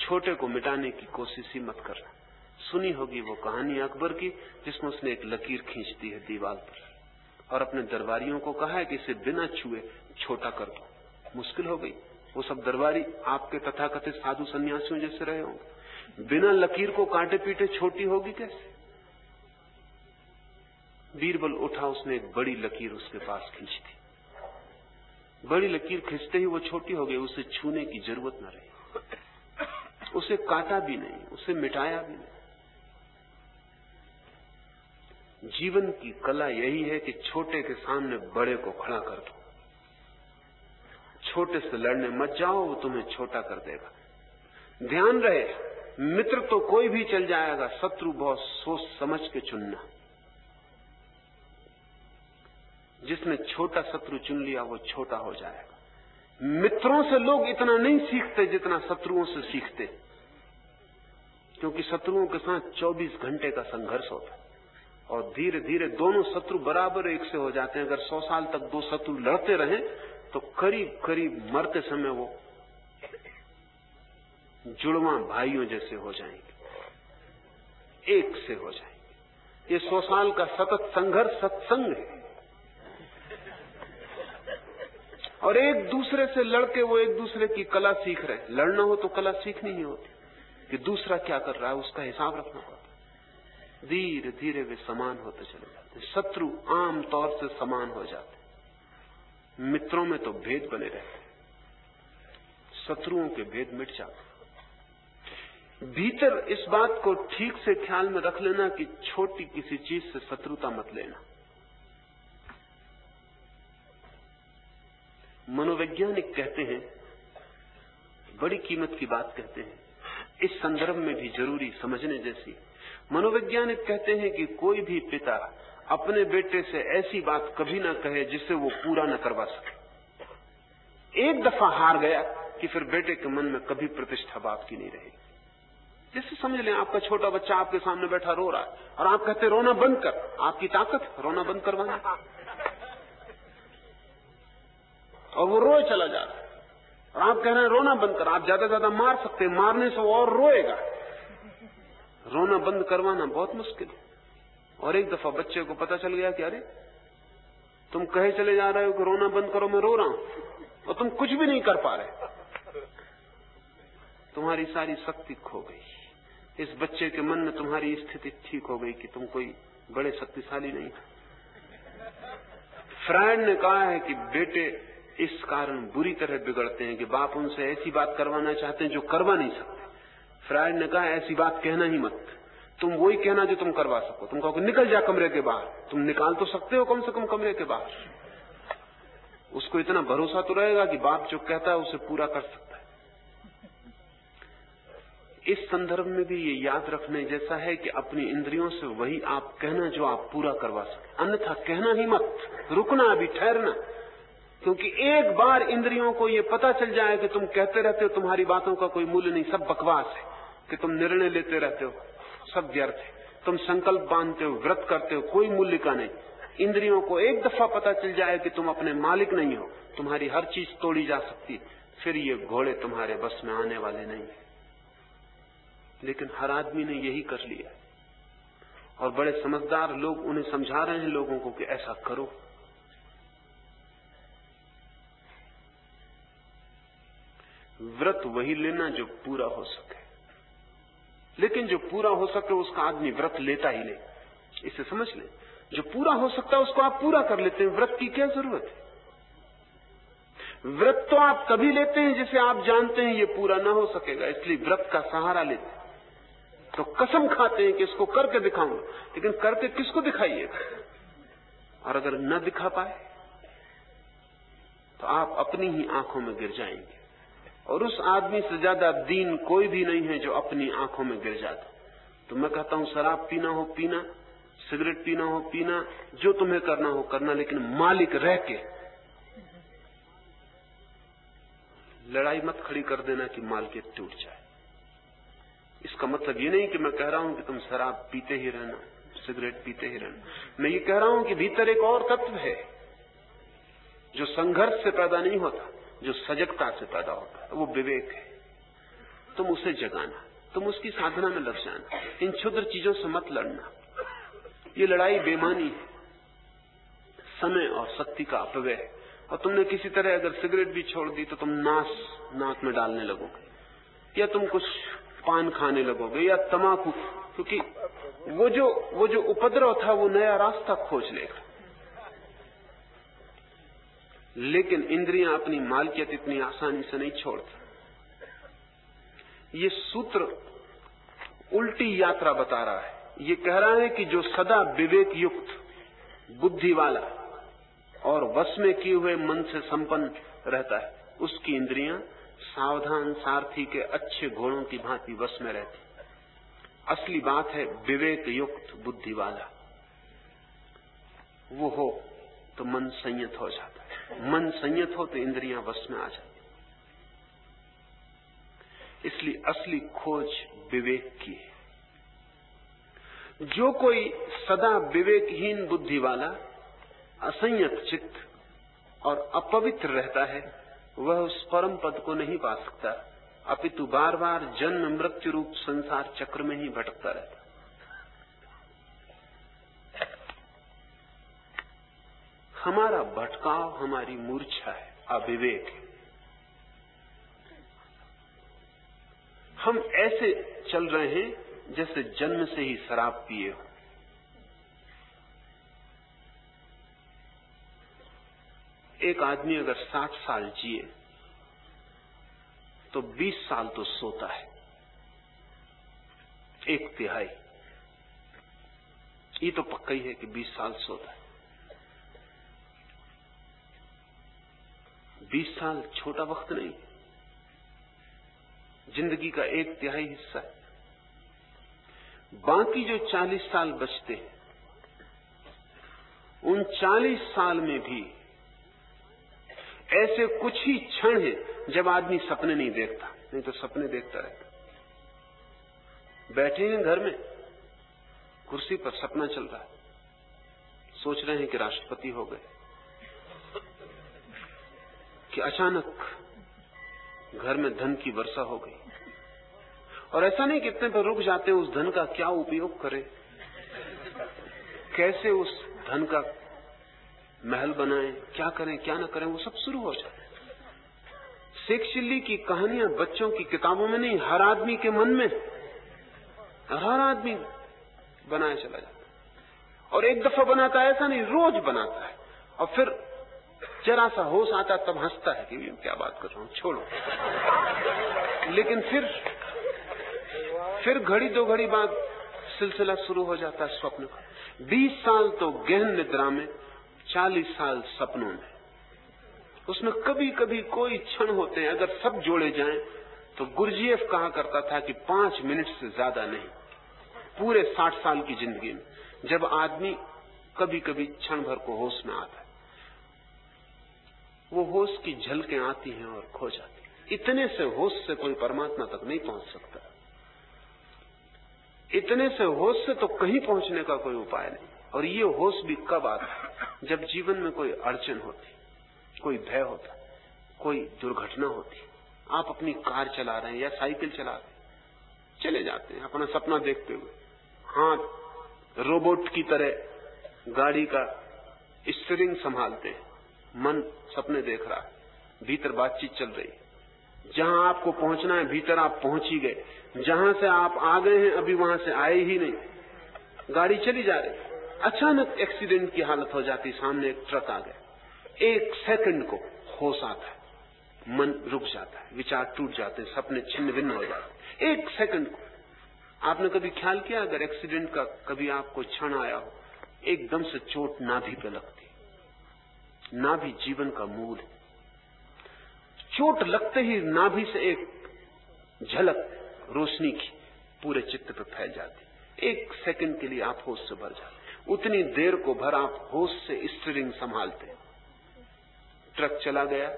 छोटे को मिटाने की कोशिश ही मत करना सुनी होगी वो कहानी अकबर की, जिसमें उसने एक लकीर खींच दी है दीवार पर। और अपने दरबारियों को कहा है कि इसे बिना छुए छोटा कर दो। मुश्किल हो गई। वो सब दरबारी आपके तथाकथित साधु सन्यासियों जैसे रहे होंगे। बिना लकीर को कांटे पीटे छोटी होगी कैसे? बीरबल उठा, उसने एक बड़ी लकीर उसके पास खींच दी। बड़ी लकीर खींचते ही वो छोटी हो गई। उसे छूने की ज़रूरत न रही। उसे काटा भी नहीं, उसे मिटाया भी नहीं। जीवन की कला यही है कि छोटे के सामने बड़े को खड़ा कर दो। छोटे से लड़ने मत जाओ, वो तुम्हें छोटा कर देगा। ध्यान रहे, मित्र तो कोई भी चल जाएगा, शत्रु बहुत सोच समझ के चुनना। जिसने छोटा शत्रु चुन लिया, वो छोटा हो जाएगा। मित्रों से लोग इतना नहीं सीखते जितना शत्रुओं से सीखते। क्योंकि शत्रुओं के साथ 24 घंटे का संघर्ष होता है। और धीरे धीरे दोनों शत्रु बराबर एक से हो जाते हैं। अगर सौ साल तक दो शत्रु लड़ते रहे तो करीब करीब मरते समय वो जुड़वा भाइयों जैसे हो जाएँगे। एक से हो जाएँगे। ये सौ साल का सतत संघर्ष सत्संग है। और एक दूसरे से लड़के वो एक दूसरे की कला सीख रहे लड़ना हो तो कला सीखनी ही होती कि दूसरा क्या कर रहा है उसका हिसाब रखना पड़ता धीरे धीरे वे समान होते चले जाते शत्रु आम तौर से समान हो जाते मित्रों में तो भेद बने रहते शत्रुओं के भेद मिट जाते भीतर इस बात को ठीक से ख्याल में रख लेना कि छोटी किसी चीज़ से शत्रुता मत लेना। मनोवैज्ञानिक कहते हैं, बड़ी कीमत की बात कहते हैं इस संदर्भ में भी ज़रूरी समझने जैसी। मनोवैज्ञानिक कहते हैं कि कोई भी पिता अपने बेटे से ऐसी बात कभी ना कहे जिससे वो पूरा न करवा सके। एक दफ़ा हार गया कि फिर बेटे के मन में कभी प्रतिष्ठा बात की नहीं रहेगी। जैसे समझ लें, आपका छोटा बच्चा आपके सामने बैठा रो रहा है और आप कहते रोना बंद कर। आपकी ताकत रोना बंद करवाना। और वो रोए चला जा रहा है। और आप कह रहे हैं, रोना बंद कर। आप ज़्यादा ज़्यादा मार सकते हैं। मारने से और रोएगा। रोना बंद करवाना बहुत मुश्किल है। और एक दफ़ा बच्चे को पता चल गया कि अरे, तुम कहे चले जा रहे हो कि रोना बंद करो, मैं रो रहा हूँ। और तुम कुछ भी नहीं कर पा रहे। तुम्हारी सारी शक्ति खो गई। इस बच्चे के मन में तुम्हारी स्थिति ठीक हो गई कि तुम कोई बड़े शक्तिशाली नहीं फ्रायड ने कहा है कि बेटे इस कारण बुरी तरह बिगड़ते हैं कि बाप उनसे ऐसी बात करवाना चाहते हैं जो करवा नहीं सकते। फ्रायड ने कहा, ऐसी बात कहना ही मत। तुम वही कहना जो तुम करवा सको। तुम कहो निकल जा कमरे के बाहर। तुम निकाल तो सकते हो कम से कम कमरे के बाहर। उसको इतना भरोसा तो रहेगा कि बाप जो कहता है उसे पूरा कर सकता है। इस संदर्भ में भी ये याद रखने जैसा है कि अपनी इंद्रियों से वही आप कहना जो आप पूरा करवा सके। अन्यथा कहना ही मत। रुकना अभी, ठहरना। क्योंकि एक बार इंद्रियों को ये पता चल जाए कि तुम कहते रहते हो, तुम्हारी बातों का कोई मूल्य नहीं, सब बकवास है कि तुम निर्णय लेते रहते हो, सब व्यर्थ है। तुम संकल्प बांधते हो, व्रत करते हो, कोई मूल्य का नहीं। इंद्रियों को एक दफ़ा पता चल जाए कि तुम अपने मालिक नहीं हो, तुम्हारी हर चीज़ तोड़ी जा सकती, फिर ये घोड़े तुम्हारे बस में आने वाले नहीं लेकिन हर आदमी ने यही कर लिया और बड़े समझदार लोग उन्हें समझा रहे हैं लोगों को कि ऐसा करो। व्रत वही लेना जो पूरा हो सके। लेकिन जो पूरा हो सके उसका आदमी व्रत लेता ही नहीं। इसे समझ ले। जो पूरा हो सकता है उसको आप पूरा कर लेते हैं। व्रत की क्या ज़रूरत है? व्रत तो आप तभी लेते हैं जिसे आप जानते हैं ये पूरा ना हो सकेगा, इसलिए व्रत का सहारा लेते हैं। तो कसम खाते हैं कि इसको करके दिखाऊँगा। लेकिन करके किसको दिखाइएगा और अगर न दिखा पाए तो आप अपनी ही आँखों में गिर जाएँगे। और उस आदमी से ज़्यादा दीन कोई भी नहीं है जो अपनी आँखों में गिर जाता। तो मैं कहता हूँ, शराब पीना हो पीना, सिगरेट पीना हो पीना, जो तुम्हें करना हो करना, लेकिन मालिक रह के लड़ाई मत खड़ी कर देना कि मालकियत टूट जाए। इसका मतलब ये नहीं कि मैं कह रहा हूँ कि तुम शराब पीते ही रहना, सिगरेट पीते ही रहना। मैं ये कह रहा हूँ कि भीतर एक और तत्व है, जो संघर्ष से पैदा नहीं होता। जो सजगता से पैदा होता है, वो विवेक है। तुम उसे जगाना, तुम उसकी साधना में लग जाना, इन क्षुद्र चीज़ों से मत लड़ना। ये लड़ाई बेमानी है। समय और शक्ति का अपव्यय। और तुमने किसी तरह अगर सिगरेट भी छोड़ दी तो तुम नाश नाक में डालने लगोगे। या तुम कुछ पान खाने लगोगे, या तमाकू क्योंकि वो जो वो जो उपद्रव था, वो नया रास्ता खोज लेगा। लेकिन इंद्रियाँ अपनी मालकियत इतनी आसानी से नहीं छोड़ती। ये सूत्र उल्टी यात्रा बता रहा है। ये कह रहा है कि जो सदा विवेक युक्त बुद्धि वाला और वश में किए हुए मन से संपन्न रहता है, उसकी इंद्रियाँ सावधान सारथी के अच्छे घोड़ों की भांति वश में रहती असली बात है विवेक युक्त बुद्धि वाला वो हो तो मन संयत हो जाता है। मन संयत हो तो इंद्रियाँ वश में आ जाती इसलिए असली खोज विवेक की है। जो कोई सदा विवेकहीन बुद्धि वाला, असंयत चित्त और अपवित्र रहता है, वह उस परम पद को नहीं पा सकता। अपितु बार बार जन्म मृत्यु रूप संसार चक्र में ही भटकता रहता हमारा भटकाव हमारी मूर्छा है, अविवेक है। हम ऐसे चल रहे हैं जैसे जन्म से ही शराब पिए हो। एक आदमी अगर साठ साल जिए तो बीस साल तो सोता है। एक तिहाई। ये तो पक्का ही है कि बीस साल सोता है। बीस साल छोटा वक्त नहीं। ज़िंदगी का एक तिहाई हिस्सा है। बाकी जो चालीस साल बचते हैं, उन चालीस साल में भी ऐसे कुछ ही क्षण हैं जब आदमी सपने नहीं देखता, नहीं तो सपने देखता रहता बैठे हैं घर में, कुर्सी पर सपना चल रहा है। सोच रहे हैं कि राष्ट्रपति हो गए। कि अचानक घर में धन की वर्षा हो गई। और ऐसा नहीं कितने पर रुक जाते उस धन का क्या उपयोग करें? कैसे उस धन का महल बनाएँ? क्या करें, क्या ना करें, वो सब शुरू हो जाए। शेख चिल्ली की कहानियाँ बच्चों की किताबों में नहीं, हर आदमी के मन में हर आदमी बनाया चला जाता और एक दफ़ा बनाता है, ऐसा नहीं, रोज बनाता है। और फिर जरा सा होश आता तब हंसता है कि क्या बात कर रहा हूँ, छोड़ो। लेकिन फिर फिर घड़ी दो घड़ी बाद सिलसिला शुरू हो जाता है स्वप्न का। बीस साल तो गहन निद्रा में, चालीस साल सपनों में। उसमें कभी कभी कोई क्षण होते हैं, अगर सब जोड़े जाएँ तो गुरजीएफ कहा करता था कि पाँच मिनट से ज़्यादा नहीं, पूरे साठ साल की ज़िंदगी में, जब आदमी कभी कभी क्षण भर को होश में आता है। वो होश की झलकें आती हैं और खो जाती इतने से होश से कोई परमात्मा तक नहीं पहुँच सकता। इतने से होश से तो कहीं पहुँचने का कोई उपाय नहीं। और ये होश भी कब आता है? जब जीवन में कोई अड़चन होती, कोई भय होता, कोई दुर्घटना होती। आप अपनी कार चला रहे हैं या साइकिल चला रहे हैं, चले जाते हैं, अपना सपना देखते हुए। हाथ रोबोट की तरह गाड़ी का स्टीयरिंग संभालते हैं। मन सपने देख रहा है, भीतर बातचीत चल रही जहाँ आपको पहुँचना है, भीतर आप पहुँच ही गए। जहाँ से आप आ गए हैं, अभी वहाँ से आए ही नहीं। गाड़ी चली जा रही अचानक एक्सीडेंट की हालत हो जाती, सामने एक ट्रक आ गया। एक सेकंड को होश आता है, मन रुक जाता है, विचार टूट जाते हैं, सपने छिन्न भिन्न हो जाते हैं। एक सेकंड को। आपने कभी ख्याल किया, अगर एक्सीडेंट का कभी आपको क्षण आया हो, एकदम से चोट नाभि पे लगती नाभि जीवन का मूल है। चोट लगते ही नाभि से एक झलक रोशनी की पूरे चित्त पर फैल जाती। एक सेकंड के लिए आप होश से भर जाते उतनी देर को भर आप होश से स्टीयरिंग संभालते ट्रक चला गया।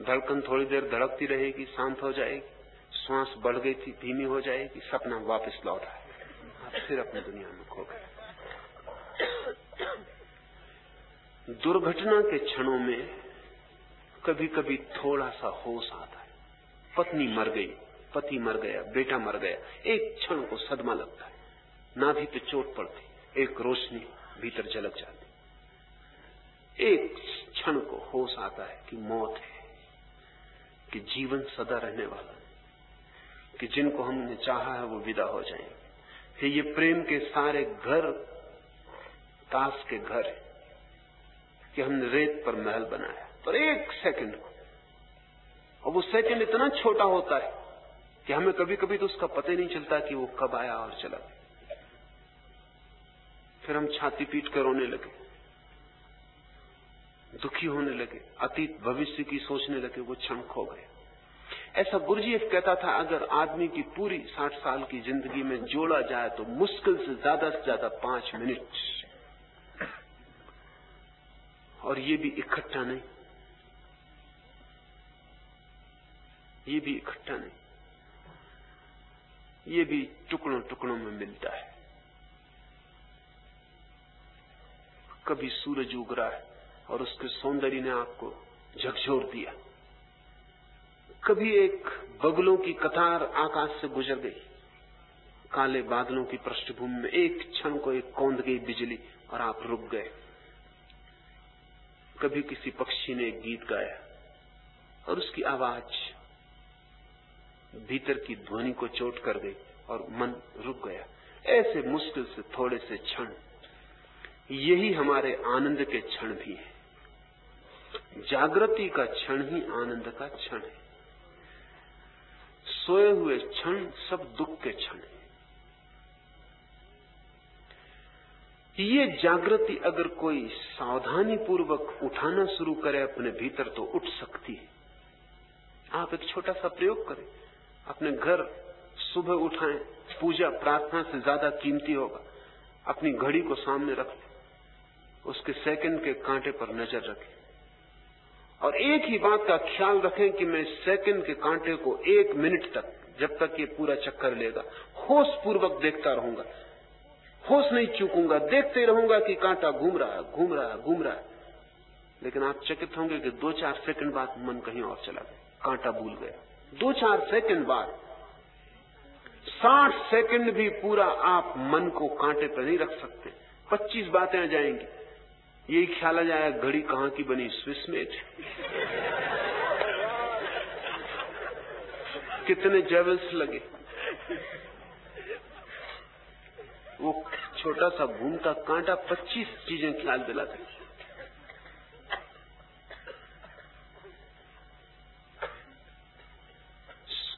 धड़कन थोड़ी देर धड़कती रहेगी, शांत हो जाएगी। श्वास बढ़ गई थी, धीमी हो जाएगी। सपना वापस लौट आए आप फिर अपनी दुनिया में खो गए। दुर्घटना के क्षणों में कभी कभी थोड़ा सा होश आता है। पत्नी मर गई, पति मर गया, बेटा मर गया, एक क्षण को सदमा लगता है। नाभि पे चोट पड़ती, एक रोशनी भीतर झलक जाती। एक क्षण को होश आता है कि मौत है, कि जीवन सदा रहने वाला है, कि जिनको हमने चाहा है वो विदा हो जाएँगे। ये प्रेम के सारे घर, ताश के घर है। कि हमने रेत पर महल बनाया, पर एक सेकंड को। और वो सेकंड इतना छोटा होता है कि हमें कभी कभी तो उसका पता ही नहीं चलता कि वो कब आया और चला गया। फिर हम छाती पीट कर रोने लगे। दुखी होने लगे। अतीत भविष्य की सोचने लगे, वो क्षण खो गए। ऐसा गुरुजीएफ कहता था, अगर आदमी की पूरी साठ साल की ज़िंदगी में जोड़ा जाए तो मुश्किल से ज़्यादा से ज़्यादा पाँच मिनट। और ये भी इकट्ठा नहीं। ये भी इकट्ठा नहीं। ये भी टुकड़ों टुकड़ों में मिलता है। कभी सूरज उग रहा है और उसके सौंदर्य ने आपको झकझोर दिया। कभी एक बगलों की कतार आकाश से गुजर गई। काले बादलों की पृष्ठभूमि में एक क्षण को एक कौंद गई बिजली और आप रुक गए। कभी किसी पक्षी ने गीत गाया और उसकी आवाज़ भीतर की ध्वनि को चोट कर गई और मन रुक गया। ऐसे मुश्किल से, थोड़े से क्षण। यही हमारे आनंद के क्षण भी है। जागृति का क्षण ही आनंद का क्षण है। सोए हुए क्षण सब दुख के क्षण है। ये जागृति अगर कोई सावधानी पूर्वक उठाना शुरू करे अपने भीतर तो उठ सकती है। आप एक छोटा सा प्रयोग करें। अपने घर सुबह उठाएँ, पूजा, प्रार्थना से ज़्यादा कीमती होगा। अपनी घड़ी को सामने रख उसके सेकंड के कांटे पर नज़र रखें। और एक ही बात का ख्याल रखें कि मैं सेकंड के कांटे को एक मिनट तक, जब तक ये पूरा चक्कर लेगा, होश पूर्वक देखता रहूँगा। होश नहीं चूकूँगा, देखते रहूँगा कि कांटा घूम रहा है, घूम रहा है, घूम रहा है। लेकिन आप चकित होंगे कि दो चार सेकंड बाद मन कहीं और चला गया, कांटा भूल गया। दो चार सेकंड बाद, साठ सेकंड भी पूरा आप मन को कांटे पर नहीं रख सकते। पच्चीस बातें आ जाएँगी। यही ख्याल आ जाएगा, घड़ी कहाँ की बनी? स्विस मेट कितने जेवल्स लगे। वो छोटा सा घूमता कांटा पच्चीस चीज़ें ख्याल दिलाते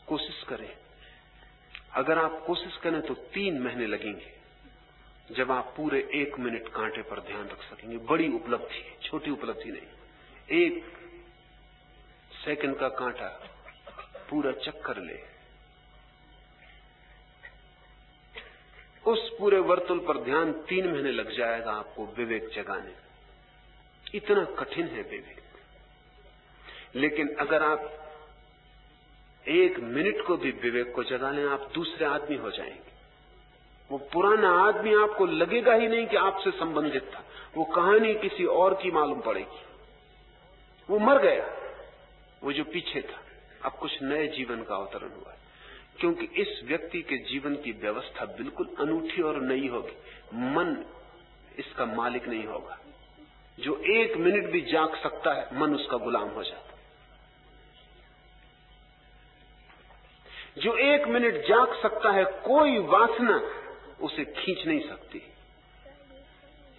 कोशिश करें। अगर आप कोशिश करें तो तीन महीने लगेंगे जब आप पूरे एक मिनट कांटे पर ध्यान रख सकेंगे। बड़ी उपलब्धि है छोटी उपलब्धि नहीं। एक सेकंड का कांटा पूरा चक्कर ले। उस पूरे वर्तुल पर ध्यान तीन महीने लग जाएगा आपको विवेक जगाने। इतना कठिन है विवेक। लेकिन अगर आप एक मिनट को भी विवेक को जगा लें, आप दूसरे आदमी हो जाएँगे। वो पुराना आदमी आपको लगेगा ही नहीं कि आपसे संबंधित था। वो कहानी किसी और की मालूम पड़ेगी। वो मर गया। वो जो पीछे था। अब कुछ नए जीवन का अवतरण हुआ क्योंकि इस व्यक्ति के जीवन की व्यवस्था बिल्कुल अनूठी और नई होगी। मन इसका मालिक नहीं होगा। जो एक मिनट भी जाग सकता है, मन उसका गुलाम हो जाता जो एक मिनट जाग सकता है, कोई वासना उसे खींच नहीं सकती,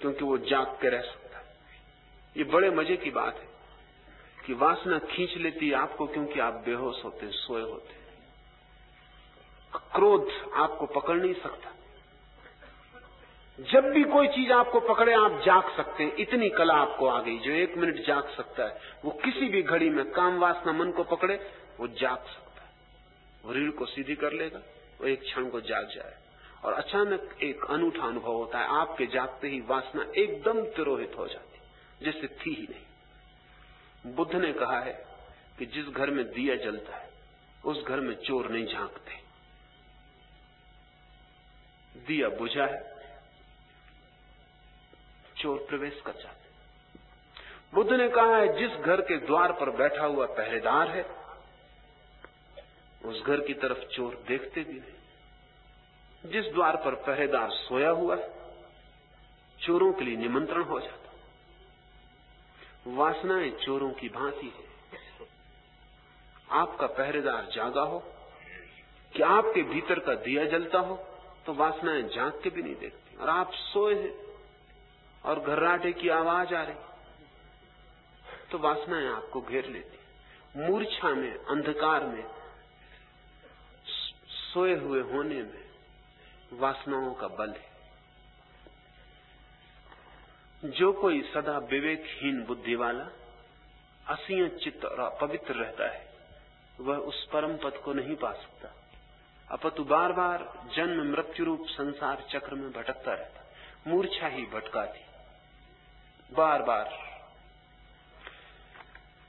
क्योंकि वो जाग के रह सकता है। ये बड़े मज़े की बात है कि वासना खींच लेती है आपको क्योंकि आप बेहोश होते सोए होते क्रोध आपको पकड़ नहीं सकता। जब भी कोई चीज़ आपको पकड़े, आप जाग सकते हैं। इतनी कला आपको आ गई, जो एक मिनट जाग सकता है। वो किसी भी घड़ी में काम वासना मन को पकड़े, वो जाग सकता है। वो रीढ़ को सीधी कर लेगा, वो एक क्षण को जाग जाए। और अचानक एक अनूठा अनुभव होता है, आपके जागते ही वासना एकदम तिरोहित हो जाती जैसे थी ही नहीं। बुद्ध ने कहा है कि जिस घर में दिया जलता है, उस घर में चोर नहीं झांकते। दिया, बुझा है। चोर प्रवेश कर जाते बुद्ध ने कहा है, जिस घर के द्वार पर बैठा हुआ पहरेदार है, उस घर की तरफ़ चोर देखते भी नहीं। जिस द्वार पर पहरेदार सोया हुआ है, चोरों के लिए निमंत्रण हो जाता वासनाएँ चोरों की भांति है। आपका पहरेदार जागा हो, कि आपके भीतर का दिया जलता हो तो वासनाएँ जाग के भी नहीं देखती। और आप सोए हैं। और घर्राटे की आवाज़ आ रही। तो वासनाएँ आपको घेर लेती। मूर्छा में, अंधकार में, सोए हुए होने में वासनाओं का बल है। जो कोई सदा विवेकहीन बुद्धि वाला असीय चित्त और पवित्र रहता है, वह उस परम पद को नहीं पा सकता। अपतु बार बार जन्म, मृत्यु रूप संसार चक्र में भटकता रहता मूर्छा ही भटकाती। बार बार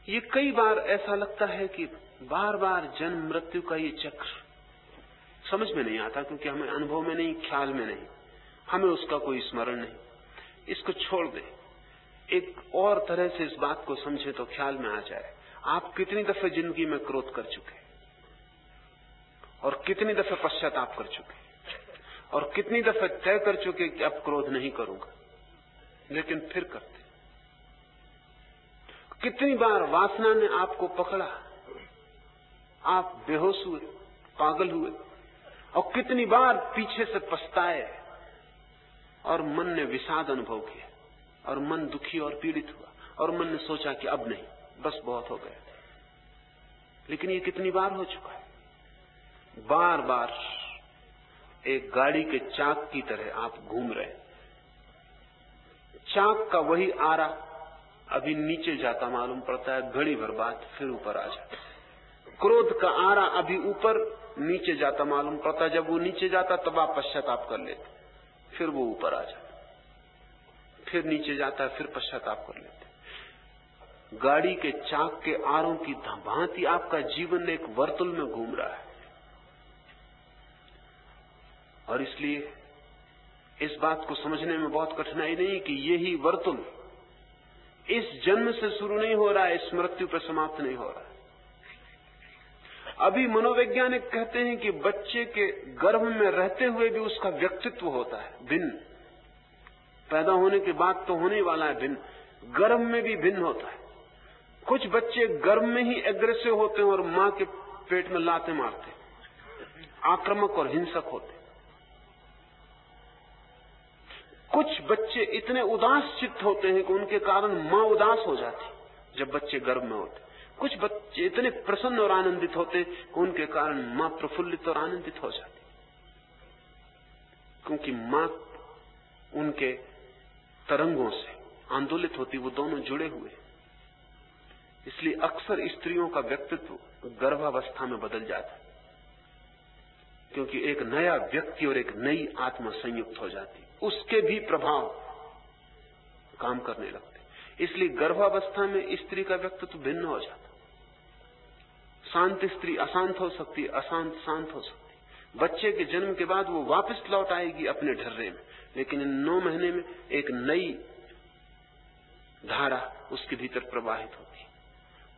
ये कई बार ऐसा लगता है कि बार बार जन्म, मृत्यु का ये चक्र समझ में नहीं आता क्योंकि हमें अनुभव में नहीं, ख्याल में नहीं। हमें उसका कोई स्मरण नहीं। इसको छोड़ दे। एक और तरह से इस बात को समझे तो ख्याल में आ जाए। आप कितनी दफे ज़िंदगी में क्रोध कर चुके और कितनी दफे पश्चाताप कर चुके और कितनी दफे तय कर चुके कि अब क्रोध नहीं करूँगा। लेकिन फिर करते कितनी बार वासना ने आपको पकड़ा? आप बेहोश हुए, पागल हुए, और कितनी बार पीछे से पछताए और मन ने विषाद अनुभव किया, और मन दुखी और पीड़ित हुआ, और मन ने सोचा कि अब नहीं, बस बहुत हो गया। लेकिन ये कितनी बार हो चुका है? बार बार एक गाड़ी के चाक की तरह आप घूम रहे चाक का वही आरा अभी नीचे जाता मालूम पड़ता है, घड़ी भर बाद फिर ऊपर आ जाता क्रोध का आरा अभी ऊपर, नीचे जाता मालूम पड़ता जब वो नीचे जाता, तब आप पश्चाताप कर लेते फिर वो ऊपर आ जाता फिर नीचे जाता है, फिर पश्चाताप कर लेते गाड़ी के चाक के आरों की भांति आपका जीवन एक वर्तुल में घूम रहा है। और इसलिए इस बात को समझने में बहुत कठिनाई नहीं कि यही वर्तुल। इस जन्म से शुरू नहीं हो रहा है इस मृत्यु पर समाप्त नहीं हो रहा। है अभी मनोवैज्ञानिक कहते हैं कि बच्चे के गर्भ में रहते हुए भी उसका व्यक्तित्व होता है, भिन्न। पैदा होने के बाद तो होने वाला है भिन्न। गर्भ में भी भिन्न होता है। कुछ बच्चे गर्भ में ही एग्रेसिव होते हैं और माँ के पेट में लाते मारते आक्रामक और हिंसक होते कुछ बच्चे इतने उदास चित्त होते हैं कि उनके कारण माँ उदास हो जाती, जब बच्चे गर्भ में होते। कुछ बच्चे इतने प्रसन्न और आनंदित होते कि उनके कारण माँ प्रफुल्लित और आनंदित हो जाती। क्योंकि माँ उनके तरंगों से आंदोलित होती, वो दोनों जुड़े हुए इसलिए अक्सर स्त्रियों का व्यक्तित्व गर्भावस्था में बदल जाता क्योंकि एक नया व्यक्ति और एक नई आत्मा संयुक्त हो जाती उसके भी प्रभाव काम करने लगते इसलिए गर्भावस्था में स्त्री का व्यक्तित्व भिन्न हो जाता शांत स्त्री अशांत हो सकती अशांत शांत हो सकती बच्चे के जन्म के बाद वो वापस लौट आएगी अपने ढर्रे में। लेकिन इन नौ महीने में एक नई धारा उसके भीतर प्रवाहित होती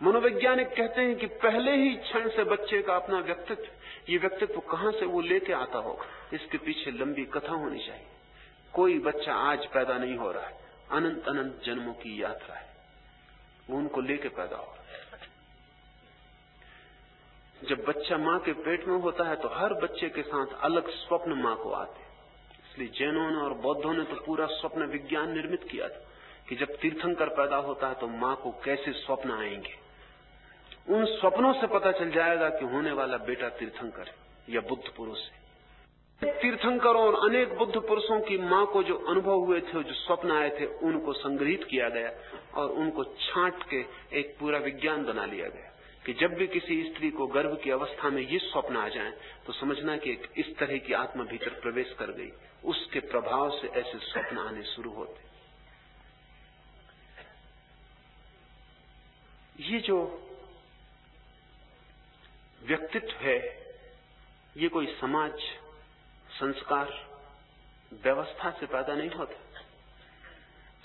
मनोवैज्ञानिक कहते हैं कि पहले ही क्षण से बच्चे का अपना व्यक्तित्व, ये व्यक्तित्व कहाँ से वो लेके आता होगा? इसके पीछे लंबी कथा होनी चाहिए। कोई बच्चा आज पैदा नहीं हो रहा है। अनंत अनंत जन्मों की यात्रा है। वो उनको लेके पैदा हो जब बच्चा माँ के पेट में होता है तो हर बच्चे के साथ अलग स्वप्न माँ को आते इसलिए जैनों ने और बौद्धों ने तो पूरा स्वप्न विज्ञान निर्मित किया था कि जब तीर्थंकर पैदा होता है तो माँ को कैसे स्वप्न आएँगे। उन स्वप्नों से पता चल जाएगा कि होने वाला बेटा तीर्थंकर है या बुद्ध पुरुष है। तीर्थंकरों और अनेक बुद्ध पुरुषों की माँ को जो अनुभव हुए थे, जो स्वप्न आए थे, उनको संग्रहित किया गया और उनको छांट के एक पूरा विज्ञान बना लिया गया कि जब भी किसी स्त्री को गर्भ की अवस्था में ये स्वप्न आ जाए तो समझना कि एक इस तरह की आत्मा भीतर प्रवेश कर गई। उसके प्रभाव से ऐसे स्वप्न आने शुरू होते। ये जो व्यक्तित्व है, ये कोई समाज संस्कार व्यवस्था से पैदा नहीं होता।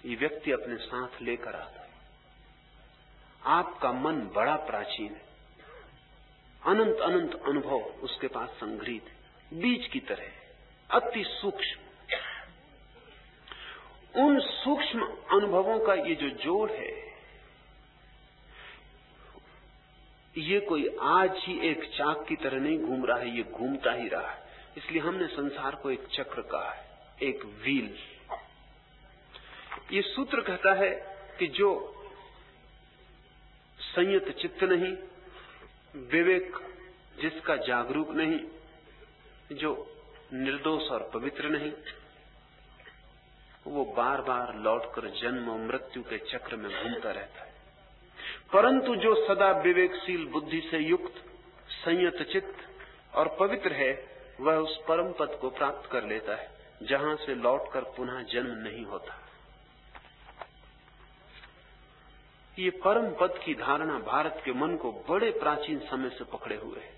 ये व्यक्ति अपने साथ लेकर आता है। आपका मन बड़ा प्राचीन है। अनंत अनंत अनुभव उसके पास संग्रहित है। बीज की तरह अति सूक्ष्म। उन सूक्ष्म अनुभवों का ये जो जोड़ है, ये कोई आज ही एक चाक की तरह नहीं घूम रहा है, ये घूमता ही रहा है। इसलिए हमने संसार को एक चक्र कहा है, एक व्हील। ये सूत्र कहता है कि जो संयत चित्त नहीं, विवेक जिसका जागरूक नहीं, जो निर्दोष और पवित्र नहीं, वो बार बार लौटकर जन्म और मृत्यु के चक्र में घूमता रहता है। परंतु जो सदा विवेकशील बुद्धि से युक्त, संयत चित्त और पवित्र है वह उस परम पद को प्राप्त कर लेता है, जहाँ से लौटकर पुनः जन्म नहीं होता। ये परम पद की धारणा भारत के मन को बड़े प्राचीन समय से पकड़े हुए है।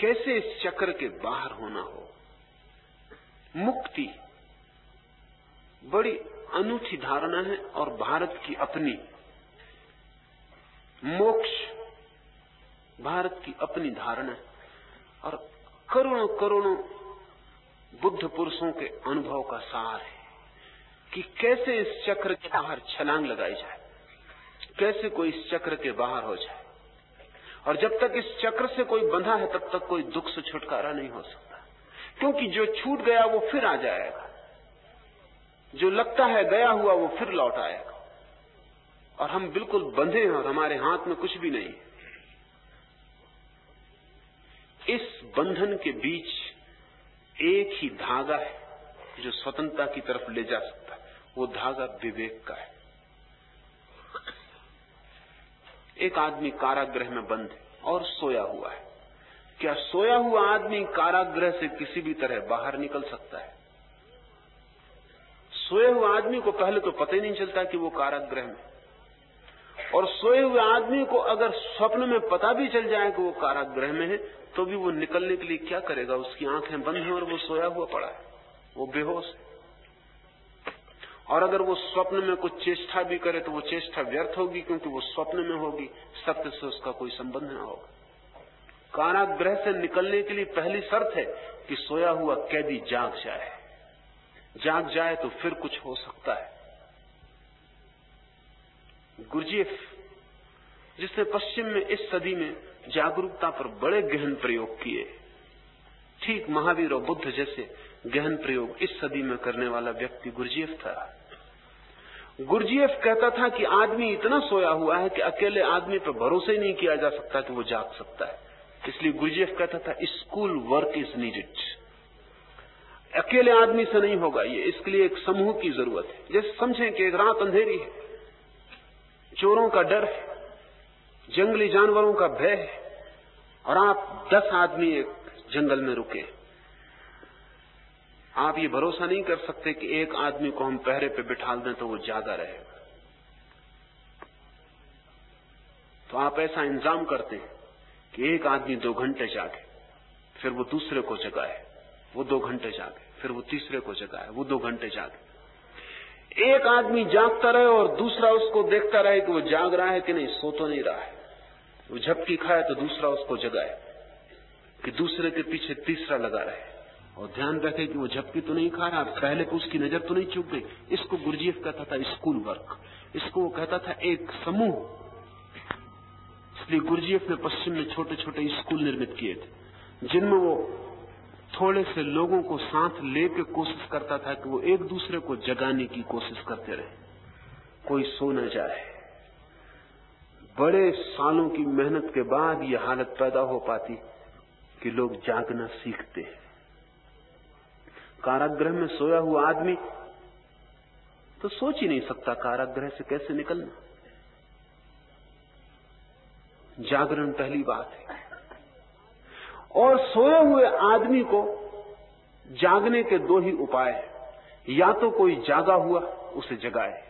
कैसे इस चक्र के बाहर होना हो? मुक्ति बड़ी अनूठी धारणा है और भारत की अपनी। मोक्ष भारत की अपनी धारणा है। और करोड़ों करोड़ों बुद्ध पुरुषों के अनुभव का सार है कि कैसे इस चक्र के बाहर छलांग लगाई जाए, कैसे कोई इस चक्र के बाहर हो जाए। और जब तक इस चक्र से कोई बंधा है, तब तक कोई दुख से छुटकारा नहीं हो सकता। क्योंकि जो छूट गया, वो फिर आ जाएगा। जो लगता है गया हुआ, वो फिर लौट आएगा। और हम बिल्कुल बंधे हैं और हमारे हाथ में कुछ भी नहीं इस बंधन के बीच एक ही धागा है जो स्वतंत्रता की तरफ़ ले जा सकता है। वो धागा विवेक का है। एक आदमी कारागृह में बंद है और सोया हुआ है। क्या सोया हुआ आदमी कारागृह से किसी भी तरह बाहर निकल सकता है? सोए हुए आदमी को पहले तो पता ही नहीं चलता कि वो कारागृह में और सोए हुए आदमी को अगर स्वप्न में पता भी चल जाए कि वो कारागृह में है तो भी वो निकलने के लिए क्या करेगा? उसकी आँखें बंद हैं और वो सोया हुआ पड़ा है। वो बेहोश है। और अगर वो स्वप्न में कुछ चेष्टा भी करे तो वो चेष्टा व्यर्थ होगी, क्योंकि वो स्वप्न में होगी। सत्य से उसका कोई संबंध न होगा। कारागृह से निकलने के लिए पहली शर्त है कि सोया हुआ कैदी जाग जाए। जाग जाए तो फिर कुछ हो सकता है। गुरजीफ, जिसने पश्चिम में इस सदी में जागरूकता पर बड़े गहन प्रयोग किए। ठीक महावीर और बुद्ध जैसे गहन प्रयोग इस सदी में करने वाला व्यक्ति गुरजीएफ था। गुरजीएफ कहता था कि आदमी इतना सोया हुआ है कि अकेले आदमी पर भरोसा ही नहीं किया जा सकता कि वो जाग सकता है। इसलिए गुरजीएफ कहता था स्कूल वर्क इज़ नीडेड अकेले आदमी से नहीं होगा ये। इसके लिए एक समूह की ज़रूरत है। जैसे समझें कि एक रात अंधेरी है। चोरों का डर है, जंगली जानवरों का भय है, और आप दस आदमी एक जंगल में रुके आप ये भरोसा नहीं कर सकते कि एक आदमी को हम पहरे पे बिठा दें तो वो ज़्यादा रहेगा। तो आप ऐसा इंतज़ाम करते हैं कि एक आदमी दो घंटे जागे, फिर वो दूसरे को जगाए, वो दो घंटे जागे, फिर वो तीसरे को जगाए, वो दो घंटे जागे। एक आदमी जागता रहे और दूसरा उसको देखता रहे कि वो जाग रहा है कि नहीं, सो तो नहीं रहा है। वो झपकी खाए तो दूसरा उसको जगाए कि दूसरे के पीछे तीसरा लगा रहे। और ध्यान रखे कि वो झपकी तो नहीं खा रहा पहले को उसकी नज़र तो नहीं चुप गई। इसको गुरजीफ कहता था स्कूल वर्क। इसको वो कहता था एक समूह। इसलिए गुरजीफ ने पश्चिम में छोटे छोटे स्कूल निर्मित किए थे, जिनमें वो थोड़े से लोगों को साथ लेके कोशिश करता था कि वो एक दूसरे को जगाने की कोशिश करते रहे। कोई सो न जाए। बड़े सालों की मेहनत के बाद ये हालत पैदा हो पाती कि लोग जागना सीखते हैं। कारागृह में सोया हुआ आदमी तो सोच ही नहीं सकता कारागृह से कैसे निकलना। जागरण पहली बात है। और सोए हुए आदमी को जागने के दो ही उपाय हैं। या तो कोई जागा हुआ, उसे जगाए।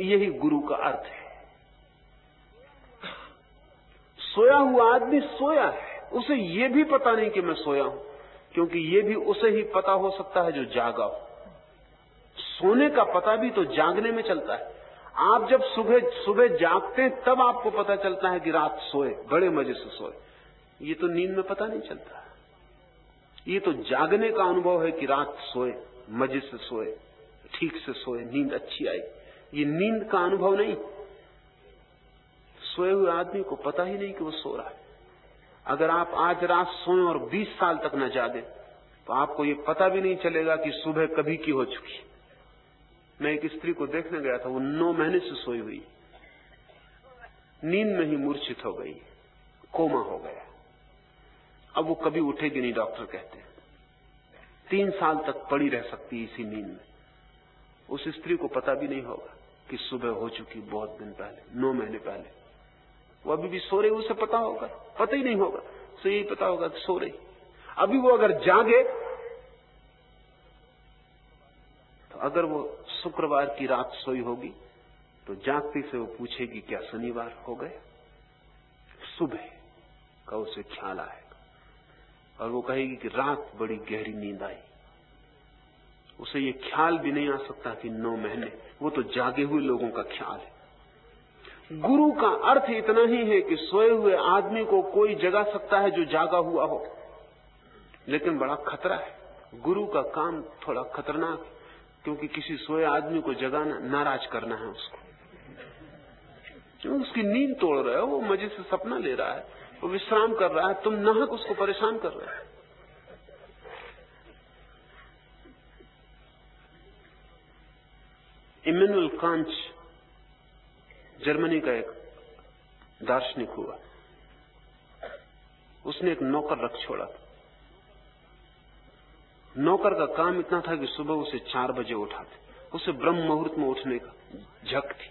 यही गुरु का अर्थ है। सोया हुआ आदमी सोया है। उसे यह भी पता नहीं कि मैं सोया हूँ, क्योंकि ये भी उसे ही पता हो सकता है जो जागा हो। सोने का पता भी तो जागने में चलता है। आप जब सुबह सुबह जागते हैं, तब आपको पता चलता है कि रात सोए, बड़े मज़े से सोए। ये तो नींद में पता नहीं चलता। ये तो जागने का अनुभव है कि रात सोए, मज़े से सोए, ठीक से सोए, नींद अच्छी आई। ये नींद का अनुभव नहीं। सोए हुए आदमी को पता ही नहीं कि वो सो रहा है। अगर आप आज रात सोए और 20 साल तक न जागे तो आपको ये पता भी नहीं चलेगा कि सुबह कभी की हो चुकी मैं एक स्त्री को देखने गया था, वो नौ महीने से सोई हुई। नींद में ही मूर्छित हो गई, कोमा हो गया। अब वो कभी उठेगी नहीं, डॉक्टर कहते हैं। तीन साल तक पड़ी रह सकती है इसी नींद में। उस स्त्री को पता भी नहीं होगा कि सुबह हो चुकी बहुत दिन पहले, नौ महीने पहले। वो अभी भी सो रही उसे पता होगा। पता ही नहीं होगा। उसे यही पता होगा कि सो रही। अभी वो अगर जागे तो अगर वो शुक्रवार की रात सोई होगी तो जागती से वो पूछेगी, क्या शनिवार हो गए सुबह का उसे ख्याल आएगा और वो कहेगी कि रात बड़ी गहरी नींद आई। उसे ये ख्याल भी नहीं आ सकता कि नौ महीने, वो तो जागे हुए लोगों का ख्याल है। गुरु का अर्थ इतना ही है कि सोए हुए आदमी को कोई जगा सकता है जो जागा हुआ हो। लेकिन बड़ा खतरा है। गुरु का काम थोड़ा खतरनाक क्योंकि किसी सोए आदमी को जगाना, नाराज़ करना है उसको। उसकी नींद तोड़ रहे हो? वो मज़े से सपना ले रहा है। वो विश्राम कर रहा है, तुम नाहक उसको परेशान कर रहे हो। इमेनुअल कांच, जर्मनी का एक दार्शनिक हुआ। उसने एक नौकर रख छोड़ा। नौकर का काम इतना था कि सुबह उसे चार बजे उठाते। उसे ब्रह्म मुहूर्त में उठने का झक थी।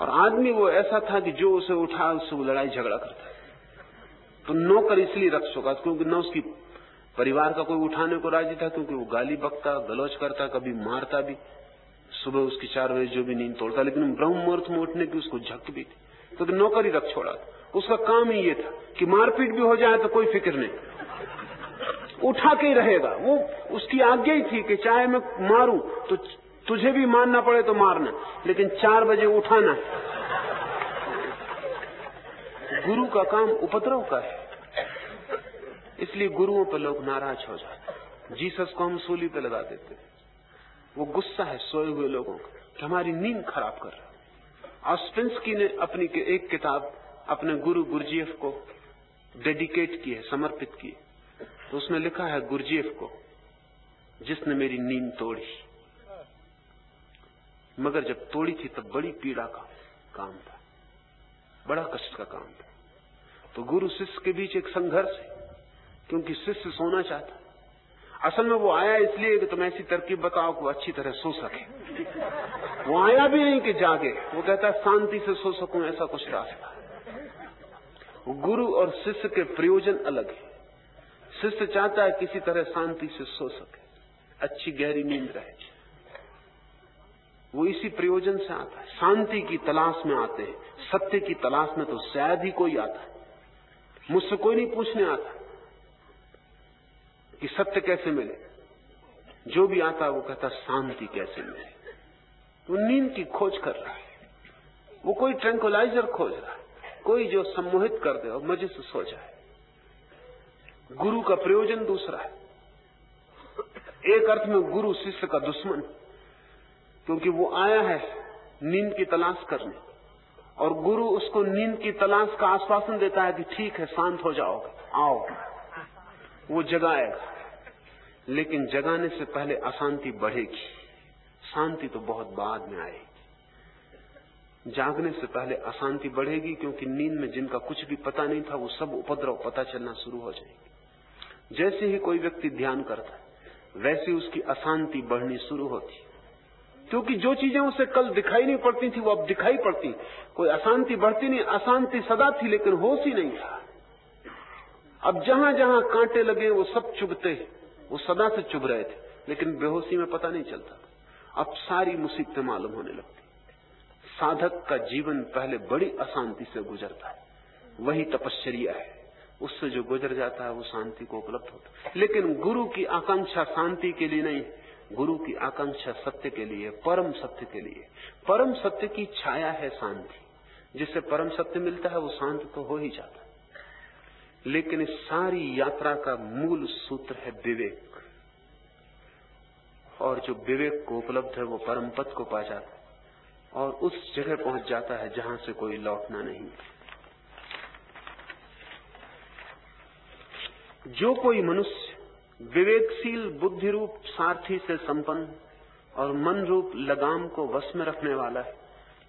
और आदमी वो ऐसा था कि जो उसे उठा, उससे वो लड़ाई झगड़ा करता तो नौकर इसलिए रख चुका क्योंकि न उसकी परिवार का कोई उठाने को राज़ी था क्योंकि वो गाली बकता गलोच करता कभी मारता भी। सुबह उसकी चार बजे जो भी नींद तोड़ता लेकिन ब्रह्म मुहूर्त में उठने की उसको झक भी थी। तो, तो नौकरी रख छोड़ा उसका काम ही ये था कि मारपीट भी हो जाए तो कोई फ़िक्र नहीं। उठा के ही रहेगा। वो उसकी आज्ञा ही थी कि चाहे मैं मारू तो तुझे भी मारना पड़े तो मारना। लेकिन चार बजे उठाना गुरु का काम उपद्रव का है। इसलिए गुरुओं पर लोग नाराज़ हो जाते जीसस को हम सूली पे लगा देते हैं। वो गुस्सा है सोए हुए लोगों का कि हमारी नींद खराब कर रहा ऑस्पेंसकी ने अपनी एक किताब अपने गुरु गुरजीएफ को डेडिकेट की है, समर्पित की है। तो उसने लिखा है, गुरजीएफ को, जिसने मेरी नींद तोड़ी। मगर जब तोड़ी थी, तब बड़ी पीड़ा का काम था। बड़ा कष्ट का काम था। तो गुरु शिष्य के बीच एक संघर्ष है, क्योंकि शिष्य सोना चाहता असल में वो आया इसलिए कि तुम ऐसी तरकीब बताओ कि अच्छी तरह सो सके। वो आया भी नहीं कि जागे। वो कहता है शांति से सो सकूँ, ऐसा कुछ रास्ता गुरु और शिष्य के प्रयोजन अलग है। शिष्य चाहता है किसी तरह शांति से सो सके। अच्छी गहरी नींद रहे। वो इसी प्रयोजन से आता है। शांति की तलाश में आते हैं। सत्य की तलाश में तो शायद ही कोई आता है। मुझसे कोई नहीं पूछने आता कि सत्य कैसे मिले। जो भी आता वो कहता, शांति कैसे मिले? वो नींद की खोज कर रहा है। वो कोई ट्रैंकुलाइजर खोज रहा है। कोई जो सम्मोहित कर दे और मज़े से सो जाए। गुरु का प्रयोजन दूसरा है। एक अर्थ में गुरु, शिष्य का दुश्मन। क्योंकि वो आया है नींद की तलाश करने। और गुरु उसको नींद की तलाश का आश्वासन देता है कि ठीक है, शांत हो जाओगे। आओ। वो जगाएगा। लेकिन जगाने से पहले अशांति बढ़ेगी। शांति तो बहुत बाद में आएगी। जागने से पहले अशांति बढ़ेगी, क्योंकि नींद में जिनका कुछ भी पता नहीं था, वो सब उपद्रव, पता चलना शुरू हो जाएगी। जैसे ही कोई व्यक्ति ध्यान करता है, वैसे उसकी अशांति बढ़नी शुरू होती क्योंकि जो चीज़ें उसे कल दिखाई नहीं पड़ती थी, वो अब दिखाई पड़ती। कोई अशांति बढ़ती नहीं, अशांति सदा थी, लेकिन होश ही नहीं था। अब जहाँ जहाँ कांटे लगे, वो सब चुभते वो सदा से चुभ रहे थे, लेकिन बेहोशी में पता नहीं चलता अब सारी मुसीबतें मालूम होने लगती। साधक का जीवन पहले बड़ी अशांति से गुजरता है। वही तपश्चर्या है। उससे जो गुजर जाता है, वो शांति को उपलब्ध होता है। लेकिन गुरु की आकांक्षा शांति के लिए नहीं गुरु की आकांक्षा सत्य के लिए, परम सत्य के लिए। परम सत्य की छाया है शांति। जिससे परम सत्य मिलता है, वो शांत तो हो ही जाता है। लेकिन इस सारी यात्रा का मूल सूत्र है विवेक। और जो विवेक को उपलब्ध है, वो परम पद को पा जाता है। और उस जगह पहुँच जाता है जहाँ से कोई लौटना नहीं जो कोई मनुष्य विवेकशील बुद्धि रूप सारथी से संपन्न और मन रूप लगाम को वश में रखने वाला है।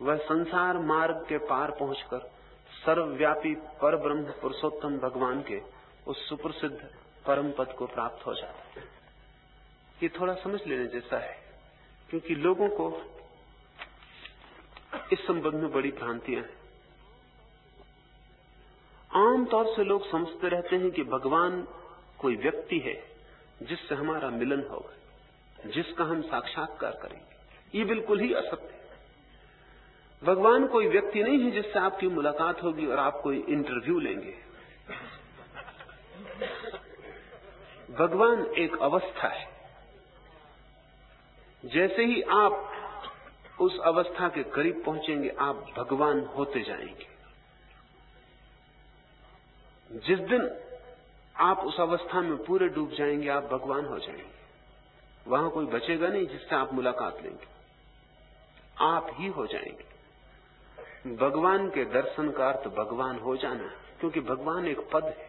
वह संसार मार्ग के पार पहुंचकर सर्वव्यापी पर ब्रह्म पुरुषोत्तम भगवान के उस सुप्रसिद्ध परम पद को प्राप्त हो जाता है। ये थोड़ा समझ लेने जैसा है, क्योंकि लोगों को इस संबंध में बड़ी भ्रांतियाँ हैं। आमतौर से लोग समझते रहते हैं कि भगवान कोई व्यक्ति है जिससे हमारा मिलन होगा, जिसका हम साक्षात्कार करेंगे। ये बिल्कुल ही असत्य है। भगवान कोई व्यक्ति नहीं है जिससे आपकी मुलाकात होगी और आप कोई इंटरव्यू लेंगे। भगवान एक अवस्था है। जैसे ही आप उस अवस्था के करीब पहुँचेंगे, आप भगवान होते जाएँगे। जिस दिन आप उस अवस्था में पूरे डूब जाएँगे, आप भगवान हो जाएँगे। वहाँ कोई बचेगा नहीं जिससे आप मुलाकात लेंगे। आप ही हो जाएँगे। भगवान के दर्शन का अर्थ भगवान हो जाना, क्योंकि भगवान एक पद है।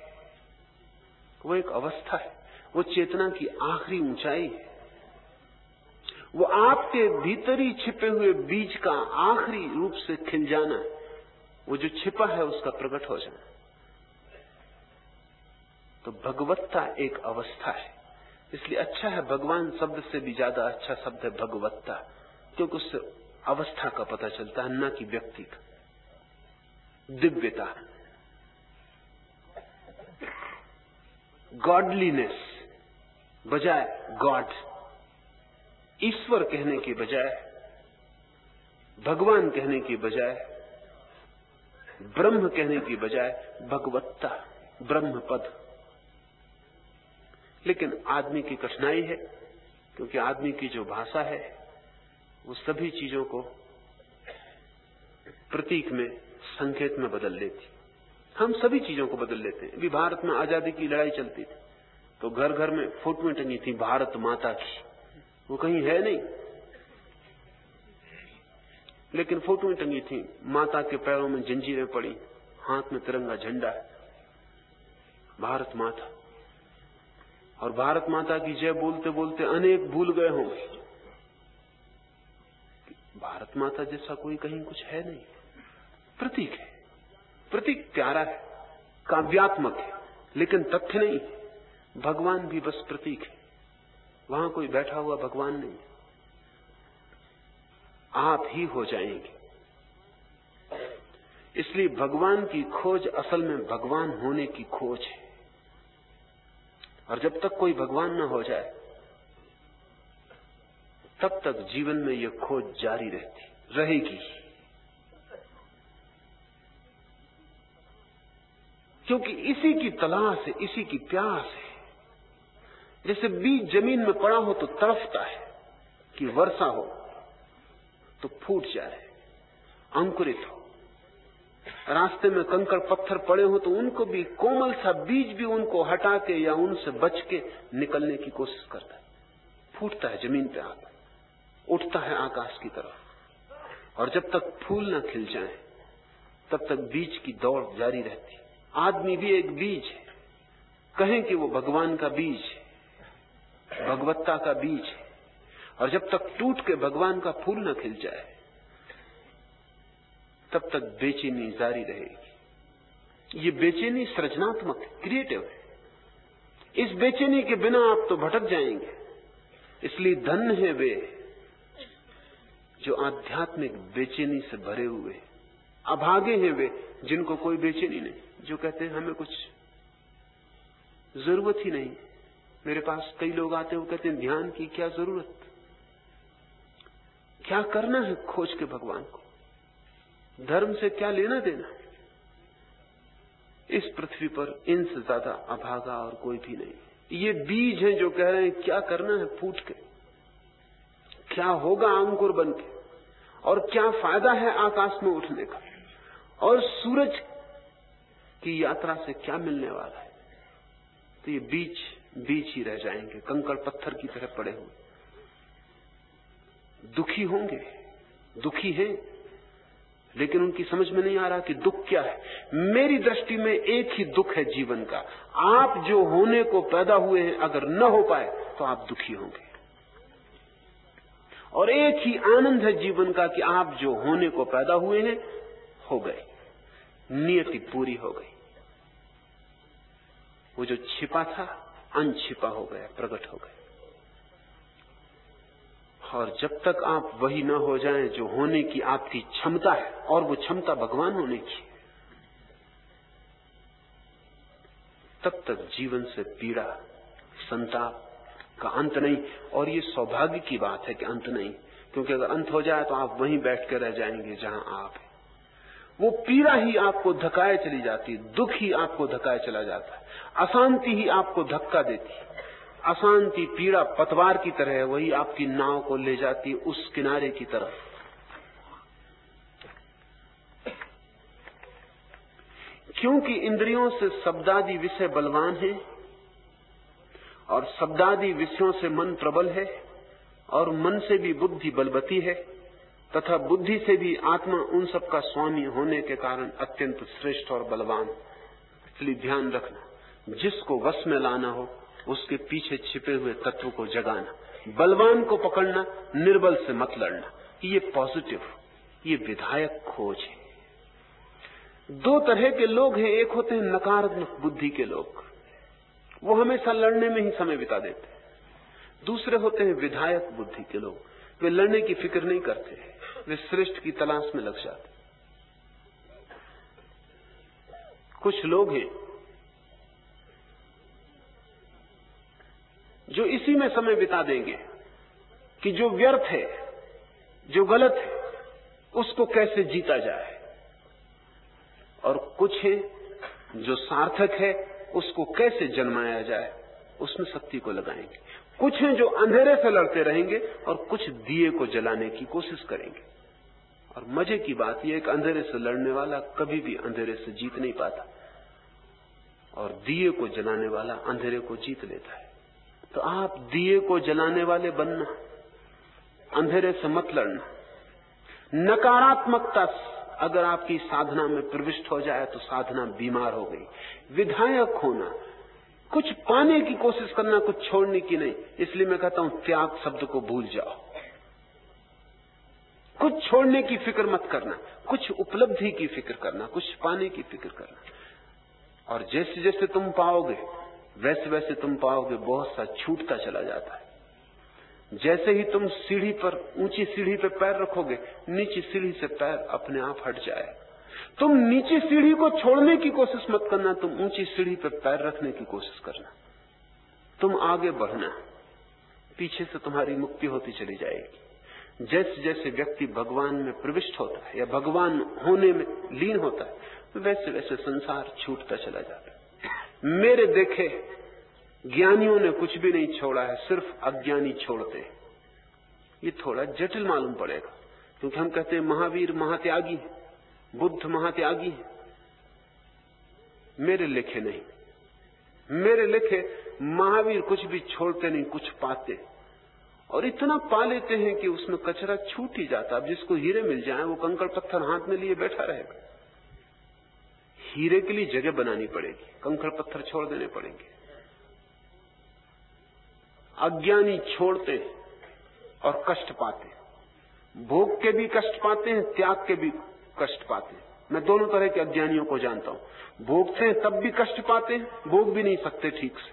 वो एक अवस्था है। वो चेतना की आखिरी ऊंचाई है। वो आपके भीतर ही छिपे हुए बीज का आखिरी रूप से खिल जाना वो जो छिपा है उसका प्रकट हो जाना तो भगवत्ता एक अवस्था है। इसलिए अच्छा है, भगवान शब्द से भी ज़्यादा अच्छा शब्द है भगवत्ता, क्योंकि उससे अवस्था का पता चलता है, न कि व्यक्ति का। दिव्यता। गॉडलीनेस बजाय गॉड ईश्वर कहने के बजाय, भगवान कहने के बजाय, ब्रह्म कहने की बजाय भगवत्ता ब्रह्म पद लेकिन आदमी की कठिनाई है, क्योंकि आदमी की जो भाषा है, वो सभी चीज़ों को प्रतीक में, संकेत में बदल लेती हम सभी चीज़ों को बदल लेते हैं। अभी भारत में आज़ादी की लड़ाई चलती थी तो घर घर में फोटोएँ टंगी थी भारत माता की। वो कहीं है नहीं। लेकिन फोटोएँ टंगी थी, माता के पैरों में जंजीरें पड़ी, हाथ में तिरंगा झंडा है। भारत माता। और भारत माता की जय बोलते बोलते अनेक भूल गए होंगे भारत माता जैसा कोई कहीं कुछ है नहीं। प्रतीक है। प्रतीक प्यारा है, काव्यात्मक है, लेकिन तथ्य नहीं। भगवान भी बस प्रतीक है। वहाँ कोई बैठा हुआ भगवान नहीं। आप ही हो जाएँगे। इसलिए भगवान की खोज असल में भगवान होने की खोज है। और जब तक कोई भगवान न हो जाए, तब तक जीवन में यह खोज जारी रहती, रहेगी क्योंकि इसी की तलाश है, इसी की प्यास है। जैसे बीज ज़मीन में पड़ा हो तो तड़फता है, कि वर्षा हो तो फूट जाए, अंकुरित हो। रास्ते में कंकड़ पत्थर पड़े हो तो उनको भी, कोमल सा बीज भी उनको हटा के या उनसे बच के निकलने की कोशिश करता है। फूटता है ज़मीन पे आकर। उठता है आकाश की तरफ़। और जब तक फूल न खिल जाए, तब तक बीज की दौड़ जारी रहती। आदमी भी एक बीज है। कहें कि वो भगवान का बीज है। भगवत्ता का बीज है। और जब तक टूट के भगवान का फूल न खिल जाए तब तक बेचैनी जारी रहेगी। ये बेचैनी सृजनात्मक क्रिएटिव है। इस बेचैनी के बिना आप तो भटक जाएँगे। इसलिए धन है वे जो आध्यात्मिक बेचैनी से भरे हुए अभागे हैं वे जिनको कोई बेचैनी नहीं, जो कहते हैं, हमें कुछ ज़रूरत ही नहीं। मेरे पास कई लोग आते हैं कहते हैं, ध्यान की क्या ज़रूरत? क्या करना है खोज के भगवान को? धर्म से क्या लेना देना? इस पृथ्वी पर इनसे ज़्यादा अभागा और कोई भी नहीं। ये बीज हैं जो कह रहे हैं, क्या करना है फूट के? क्या होगा अंकुर बन के? और क्या फ़ायदा है आकाश में उठने का? और सूरज की यात्रा से क्या मिलने वाला है? तो ये बीज बीज ही रह जाएँगे, कंकड़ पत्थर की तरह पड़े हुए। दुखी होंगे? दुखी हैं? लेकिन उनकी समझ में नहीं आ रहा कि दुख क्या है। मेरी दृष्टि में एक ही दुख है जीवन का। आप जो होने को पैदा हुए हैं, अगर न हो पाए तो आप दुखी होंगे। और एक ही आनंद है जीवन का कि आप जो होने को पैदा हुए हैं, हो गए। नियति पूरी हो गई। वो जो छिपा था, अनछिपा हो गया, प्रकट हो गया। और जब तक आप वही न हो जाएँ, जो होने की आपकी क्षमता है, और वो क्षमता भगवान होने की तब तक जीवन से पीड़ा, संताप का अंत नहीं, और ये सौभाग्य की बात है कि अंत नहीं। क्योंकि अगर अंत हो जाए तो आप वहीं बैठ कर रह जाएँगे जहाँ आप हैं। वो पीड़ा ही आपको धकाए चली जाती दुख ही आपको धकाए चला जाता है, अशांति ही आपको धक्का देती है। अशांति, पीड़ा, पतवार की तरह है, वही आपकी नाव को ले जाती उस किनारे की तरफ़। क्योंकि इंद्रियों से शब्दादि विषय बलवान है, और शब्दादि विषयों से मन प्रबल है, और मन से भी बुद्धि बलवती है, तथा बुद्धि से भी आत्मा उन सब का स्वामी होने के कारण अत्यंत श्रेष्ठ और बलवान। इसलिए ध्यान रखना, जिसको वश में लाना हो उसके पीछे छिपे हुए तत्व को जगाना, बलवान को पकड़ना, निर्बल से मत लड़ना। ये पॉजिटिव ये विधायक खोज है। दो तरह के लोग हैं, एक होते हैं नकारात्मक बुद्धि के लोग। वो हमेशा लड़ने में ही समय बिता देते दूसरे होते हैं विधायक बुद्धि के लोग। वे लड़ने की फ़िक्र नहीं करते, वे श्रेष्ठ की तलाश में लग जाते कुछ लोग हैं जो इसी में समय बिता देंगे कि जो व्यर्थ है, जो गलत है, उसको कैसे जीता जाए? और कुछ है जो सार्थक है, उसको कैसे जन्माया जाए, उसमें शक्ति को लगाएँगे। कुछ हैं जो अंधेरे से लड़ते रहेंगे और कुछ दिए को जलाने की कोशिश करेंगे। और मज़े की बात यह एक अंधेरे से लड़ने वाला कभी भी अंधेरे से जीत नहीं पाता। और दिए को जलाने वाला अंधेरे को जीत लेता है। तो आप दिए को जलाने वाले बनना, अंधेरे से मत लड़ना। नकारात्मकता अगर आपकी साधना में प्रविष्ट हो जाए तो साधना बीमार हो गई। विधायक होना, कुछ पाने की कोशिश करना, कुछ छोड़ने की नहीं। इसलिए मैं कहता हूँ, त्याग शब्द को भूल जाओ। कुछ छोड़ने की फ़िक्र मत करना, कुछ उपलब्धि की फ़िक्र करना, कुछ पाने की फ़िक्र करना। और जैसे जैसे तुम पाओगे वैसे वैसे तुम पाओगे बहुत सा छूटता चला जाता है। जैसे ही तुम सीढ़ी पर, ऊँची सीढ़ी पर पैर रखोगे, नीची सीढ़ी से पैर अपने आप हट जाए। तुम नीची सीढ़ी को छोड़ने की कोशिश मत करना, तुम ऊँची सीढ़ी पर पैर रखने की कोशिश करना। तुम आगे बढ़ना, पीछे से तुम्हारी मुक्ति होती चली जाएगी। जैसे जैसे व्यक्ति भगवान में प्रविष्ट होता है या भगवान होने में लीन होता है, वैसे वैसे संसार छूटता चला जाता है। मेरे देखे ज्ञानियों ने कुछ भी नहीं छोड़ा है, सिर्फ़ अज्ञानी छोड़ते ये थोड़ा जटिल मालूम पड़ेगा, क्योंकि हम कहते हैं महावीर महात्यागी, बुद्ध महात्यागी। मेरे लिखे नहीं। मेरे लिखे महावीर कुछ भी छोड़ते नहीं, कुछ पाते। और इतना पा लेते हैं कि उसमें कचरा छूट ही जाता। अब जिसको हीरे मिल जाए, वो कंकड़ पत्थर हाथ में लिए बैठा रहेगा। हीरे के लिए जगह बनानी पड़ेगी, कंकड़ पत्थर छोड़ देने पड़ेंगे। अज्ञानी छोड़ते और कष्ट पाते। भोग के भी कष्ट पाते हैं, त्याग के भी कष्ट पाते हैं। मैं दोनों तरह के अज्ञानियों को जानता हूँ। भोगते हैं तब भी कष्ट पाते हैं, भोग भी नहीं सकते ठीक से।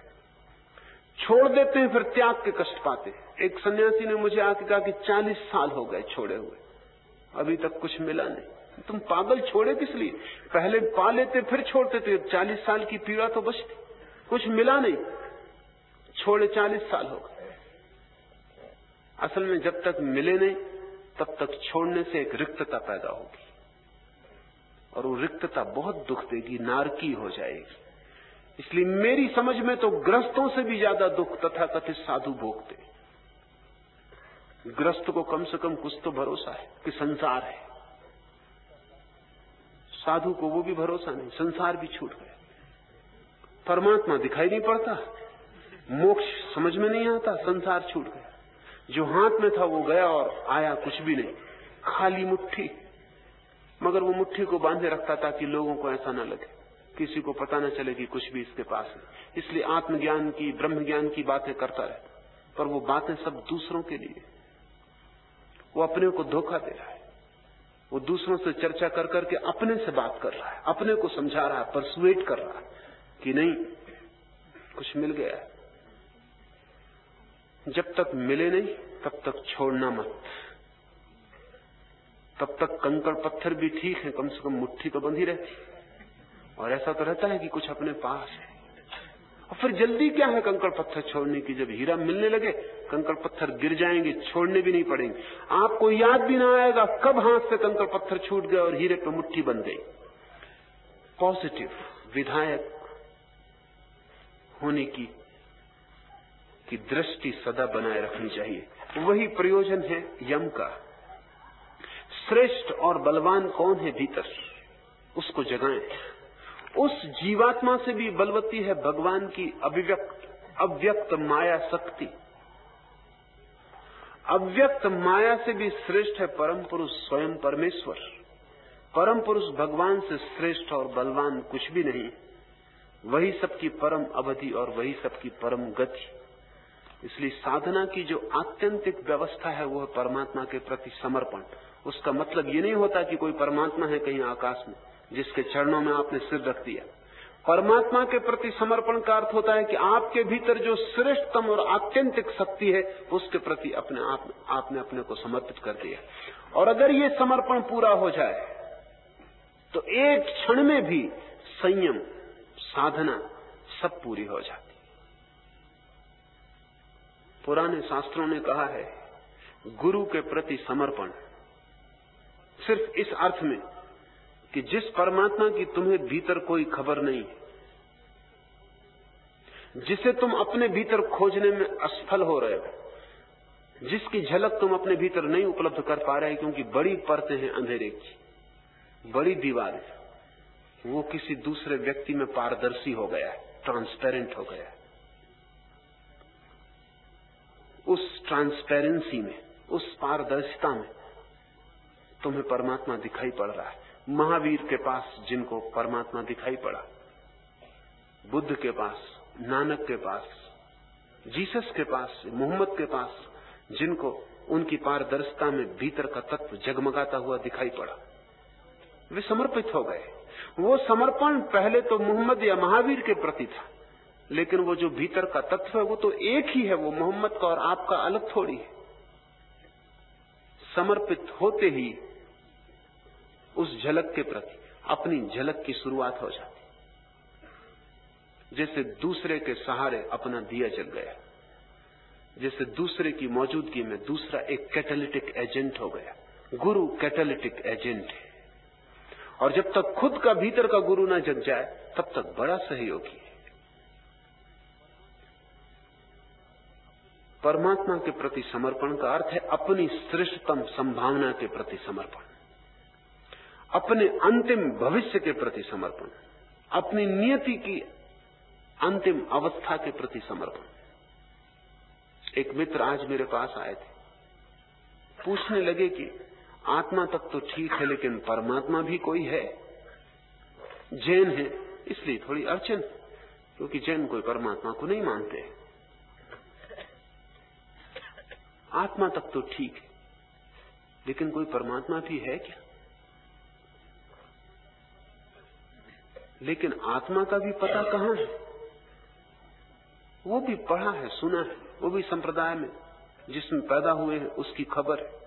छोड़ देते हैं, फिर त्याग के कष्ट पाते हैं। एक सन्यासी ने मुझे आके कहा कि चालीस साल हो गए छोड़े हुए। अभी तक कुछ मिला नहीं। तुम पागल छोड़े किस लिए? पहले पा लेते, फिर छोड़ते थे चालीस साल की पीड़ा तो बचती कुछ मिला नहीं। छोड़े चालीस साल हो गए। असल में जब तक मिले नहीं, तब तक छोड़ने से एक रिक्तता पैदा होगी। और वो रिक्तता बहुत दुख देगी, नारकी हो जाएगी। इसलिए मेरी समझ में तो ग्रस्तों से भी ज़्यादा दुख तथा कथित साधु भोगते। ग्रस्त को कम से कम कुछ तो भरोसा है कि संसार है। साधु को वो भी भरोसा नहीं, संसार भी छूट गया। परमात्मा दिखाई नहीं पड़ता, मोक्ष समझ में नहीं आता, संसार छूट गया। जो हाथ में था वो गया और आया कुछ भी नहीं, खाली मुट्ठी। मगर वो मुट्ठी को बांधे रखता ताकि लोगों को ऐसा न लगे, किसी को पता न चले कि कुछ भी इसके पास है। इसलिए आत्मज्ञान की ब्रह्म ज्ञान की बातें करता रहता, पर वो बातें सब दूसरों के लिए। वो अपने को धोखा दे रहा है। वो दूसरों से चर्चा कर करके अपने से बात कर रहा है, अपने को समझा रहा है परसुएट कर रहा है कि नहीं, कुछ मिल गया। जब तक मिले नहीं, तब तक छोड़ना मत। तब तक कंकड़ पत्थर भी ठीक है, कम से कम मुट्ठी तो बंधी रहती। और ऐसा तो रहता है कि कुछ अपने पास है। और फिर जल्दी क्या है कंकड़ पत्थर छोड़ने की? जब हीरा मिलने लगे, कंकड़ पत्थर गिर जाएँगे, छोड़ने भी नहीं पड़ेंगे। आपको याद भी ना आएगा कब हाथ से कंकड़ पत्थर छूट गए और हीरे पे मुट्ठी बन गई। पॉजिटिव विधायक होने की की दृष्टि सदा बनाए रखनी चाहिए। वही प्रयोजन है यम का। श्रेष्ठ और बलवान कौन है भीतर? उसको जगाएँ। उस जीवात्मा से भी बलवती है भगवान की अभिव्यक्त, अव्यक्त माया शक्ति। अव्यक्त माया से भी श्रेष्ठ है परम पुरुष स्वयं परमेश्वर। परम पुरुष भगवान से श्रेष्ठ और बलवान कुछ भी नहीं। वही सबकी परम अवधि और वही सबकी परम गति। इसलिए साधना की जो आत्यंतिक व्यवस्था है वो है परमात्मा के प्रति समर्पण। उसका मतलब ये नहीं होता कि कोई परमात्मा है कहीं आकाश में। जिसके चरणों में आपने सिर रख दिया। परमात्मा के प्रति समर्पण का अर्थ होता है कि आपके भीतर जो श्रेष्ठतम और आत्यंतिक शक्ति है, उसके प्रति अपने आप, आपने अपने को समर्पित कर दिया। और अगर ये समर्पण पूरा हो जाए तो एक क्षण में भी संयम, साधना सब पूरी हो जाती। पुराने शास्त्रों ने कहा है, गुरु के प्रति समर्पण सिर्फ़ इस अर्थ में कि जिस परमात्मा की तुम्हें भीतर कोई खबर नहीं, जिसे तुम अपने भीतर खोजने में असफल हो रहे हो, जिसकी झलक तुम अपने भीतर नहीं उपलब्ध कर पा रहे, क्योंकि बड़ी परतें हैं अंधेरे की, बड़ी दीवार वो किसी दूसरे व्यक्ति में पारदर्शी हो गया है ट्रांसपेरेंट हो गया है। उस ट्रांसपेरेंसी में, उस पारदर्शिता में तुम्हें परमात्मा दिखाई पड़ रहा है। महावीर के पास जिनको परमात्मा दिखाई पड़ा, बुद्ध के पास, नानक के पास, जीसस के पास, मोहम्मद के पास, जिनको उनकी पारदर्शिता में भीतर का तत्व जगमगाता हुआ दिखाई पड़ा, वे समर्पित हो गए। वो समर्पण पहले तो मोहम्मद या महावीर के प्रति था, लेकिन वो जो भीतर का तत्व है, वो तो एक ही है, वो मोहम्मद का और आपका अलग थोड़ी है। समर्पित होते ही उस झलक के प्रति, अपनी झलक की शुरुआत हो जाती। जैसे दूसरे के सहारे अपना दिया जल गया। जैसे दूसरे की मौजूदगी में दूसरा एक कैटेलिटिक एजेंट हो गया। गुरु कैटलिटिक एजेंट है। और जब तक खुद का भीतर का गुरु ना जग जाए, तब तक बड़ा सहयोगी है। परमात्मा के प्रति समर्पण का अर्थ है अपनी श्रेष्ठतम संभावना के प्रति समर्पण। अपने अंतिम भविष्य के प्रति समर्पण, अपनी नियति की अंतिम अवस्था के प्रति समर्पण। एक मित्र आज मेरे पास आए थे। पूछने लगे कि आत्मा तक तो ठीक है, लेकिन परमात्मा भी कोई है? जैन है, इसलिए थोड़ी अड़चन, क्योंकि जैन कोई परमात्मा को नहीं मानते। आत्मा तक तो ठीक है, लेकिन कोई परमात्मा भी है क्या? लेकिन आत्मा का भी पता कहाँ है? वो भी पढ़ा है, सुना है, वो भी संप्रदाय में, जिसमें पैदा हुए हैं, उसकी खबर है।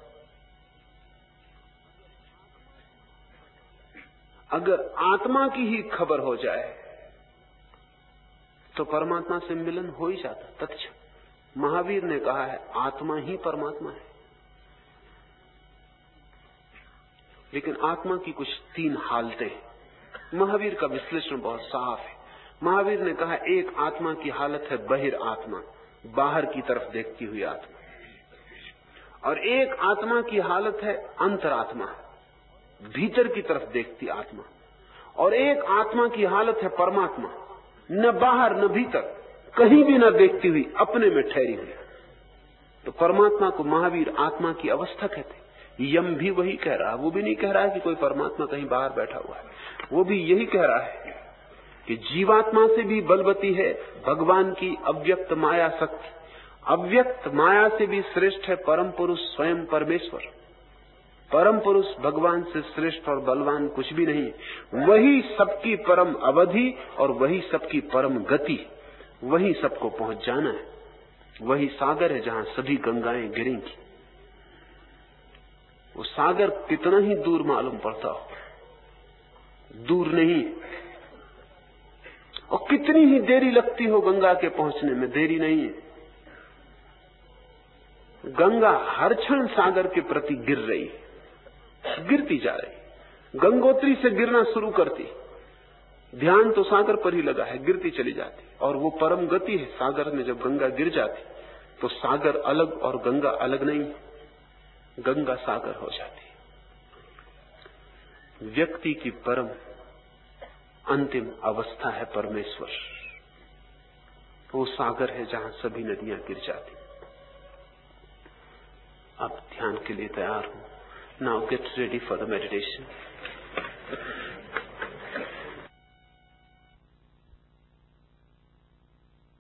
अगर आत्मा की ही खबर हो जाए तो परमात्मा से मिलन हो ही जाता। तथ्य। महावीर ने कहा है, आत्मा ही परमात्मा है। लेकिन आत्मा की कुछ तीन हालतें महावीर का विश्लेषण बहुत साफ़ है। महावीर ने कहा, एक आत्मा की हालत है बहिर आत्मा, बाहर की तरफ़ देखती हुई आत्मा। और एक आत्मा की हालत है अंतरात्मा भीतर की तरफ़ देखती आत्मा। और एक आत्मा की हालत है परमात्मा, न बाहर, न भीतर, कहीं भी न देखती हुई, अपने में ठहरी हुई। तो परमात्मा को महावीर आत्मा की अवस्था कहते यम भी वही कह रहा है। वो भी नहीं कह रहा है कि कोई परमात्मा कहीं बाहर बैठा हुआ है। वो भी यही कह रहा है कि जीवात्मा से भी बलवती है, भगवान की अव्यक्त माया शक्ति। अव्यक्त माया से भी श्रेष्ठ है परम पुरुष स्वयं परमेश्वर। परम पुरुष भगवान से श्रेष्ठ और बलवान कुछ भी नहीं। वही सबकी परम अवधि और वही सबकी परम गति। वही सबको पहुँच जाना है। वही सागर है जहाँ सभी गंगाएँ गिरेंगी। वो सागर कितना ही दूर मालूम पड़ता हो। दूर नहीं। और कितनी ही देरी लगती हो गंगा के पहुँचने में, देरी नहीं है। गंगा हर क्षण सागर के प्रति गिर रही है। गिरती जा रही गंगोत्री से गिरना शुरू करती ध्यान तो सागर पर ही लगा है, गिरती चली जाती और वो परम गति है सागर में जब गंगा गिर जाती तो सागर अलग और गंगा अलग नहीं गंगा सागर हो जाती व्यक्ति की परम अंतिम अवस्था है परमेश्वर। वो सागर है जहाँ सभी नदियाँ गिर जाती। अब ध्यान के लिए तैयार हूँ। Now get ready for the meditation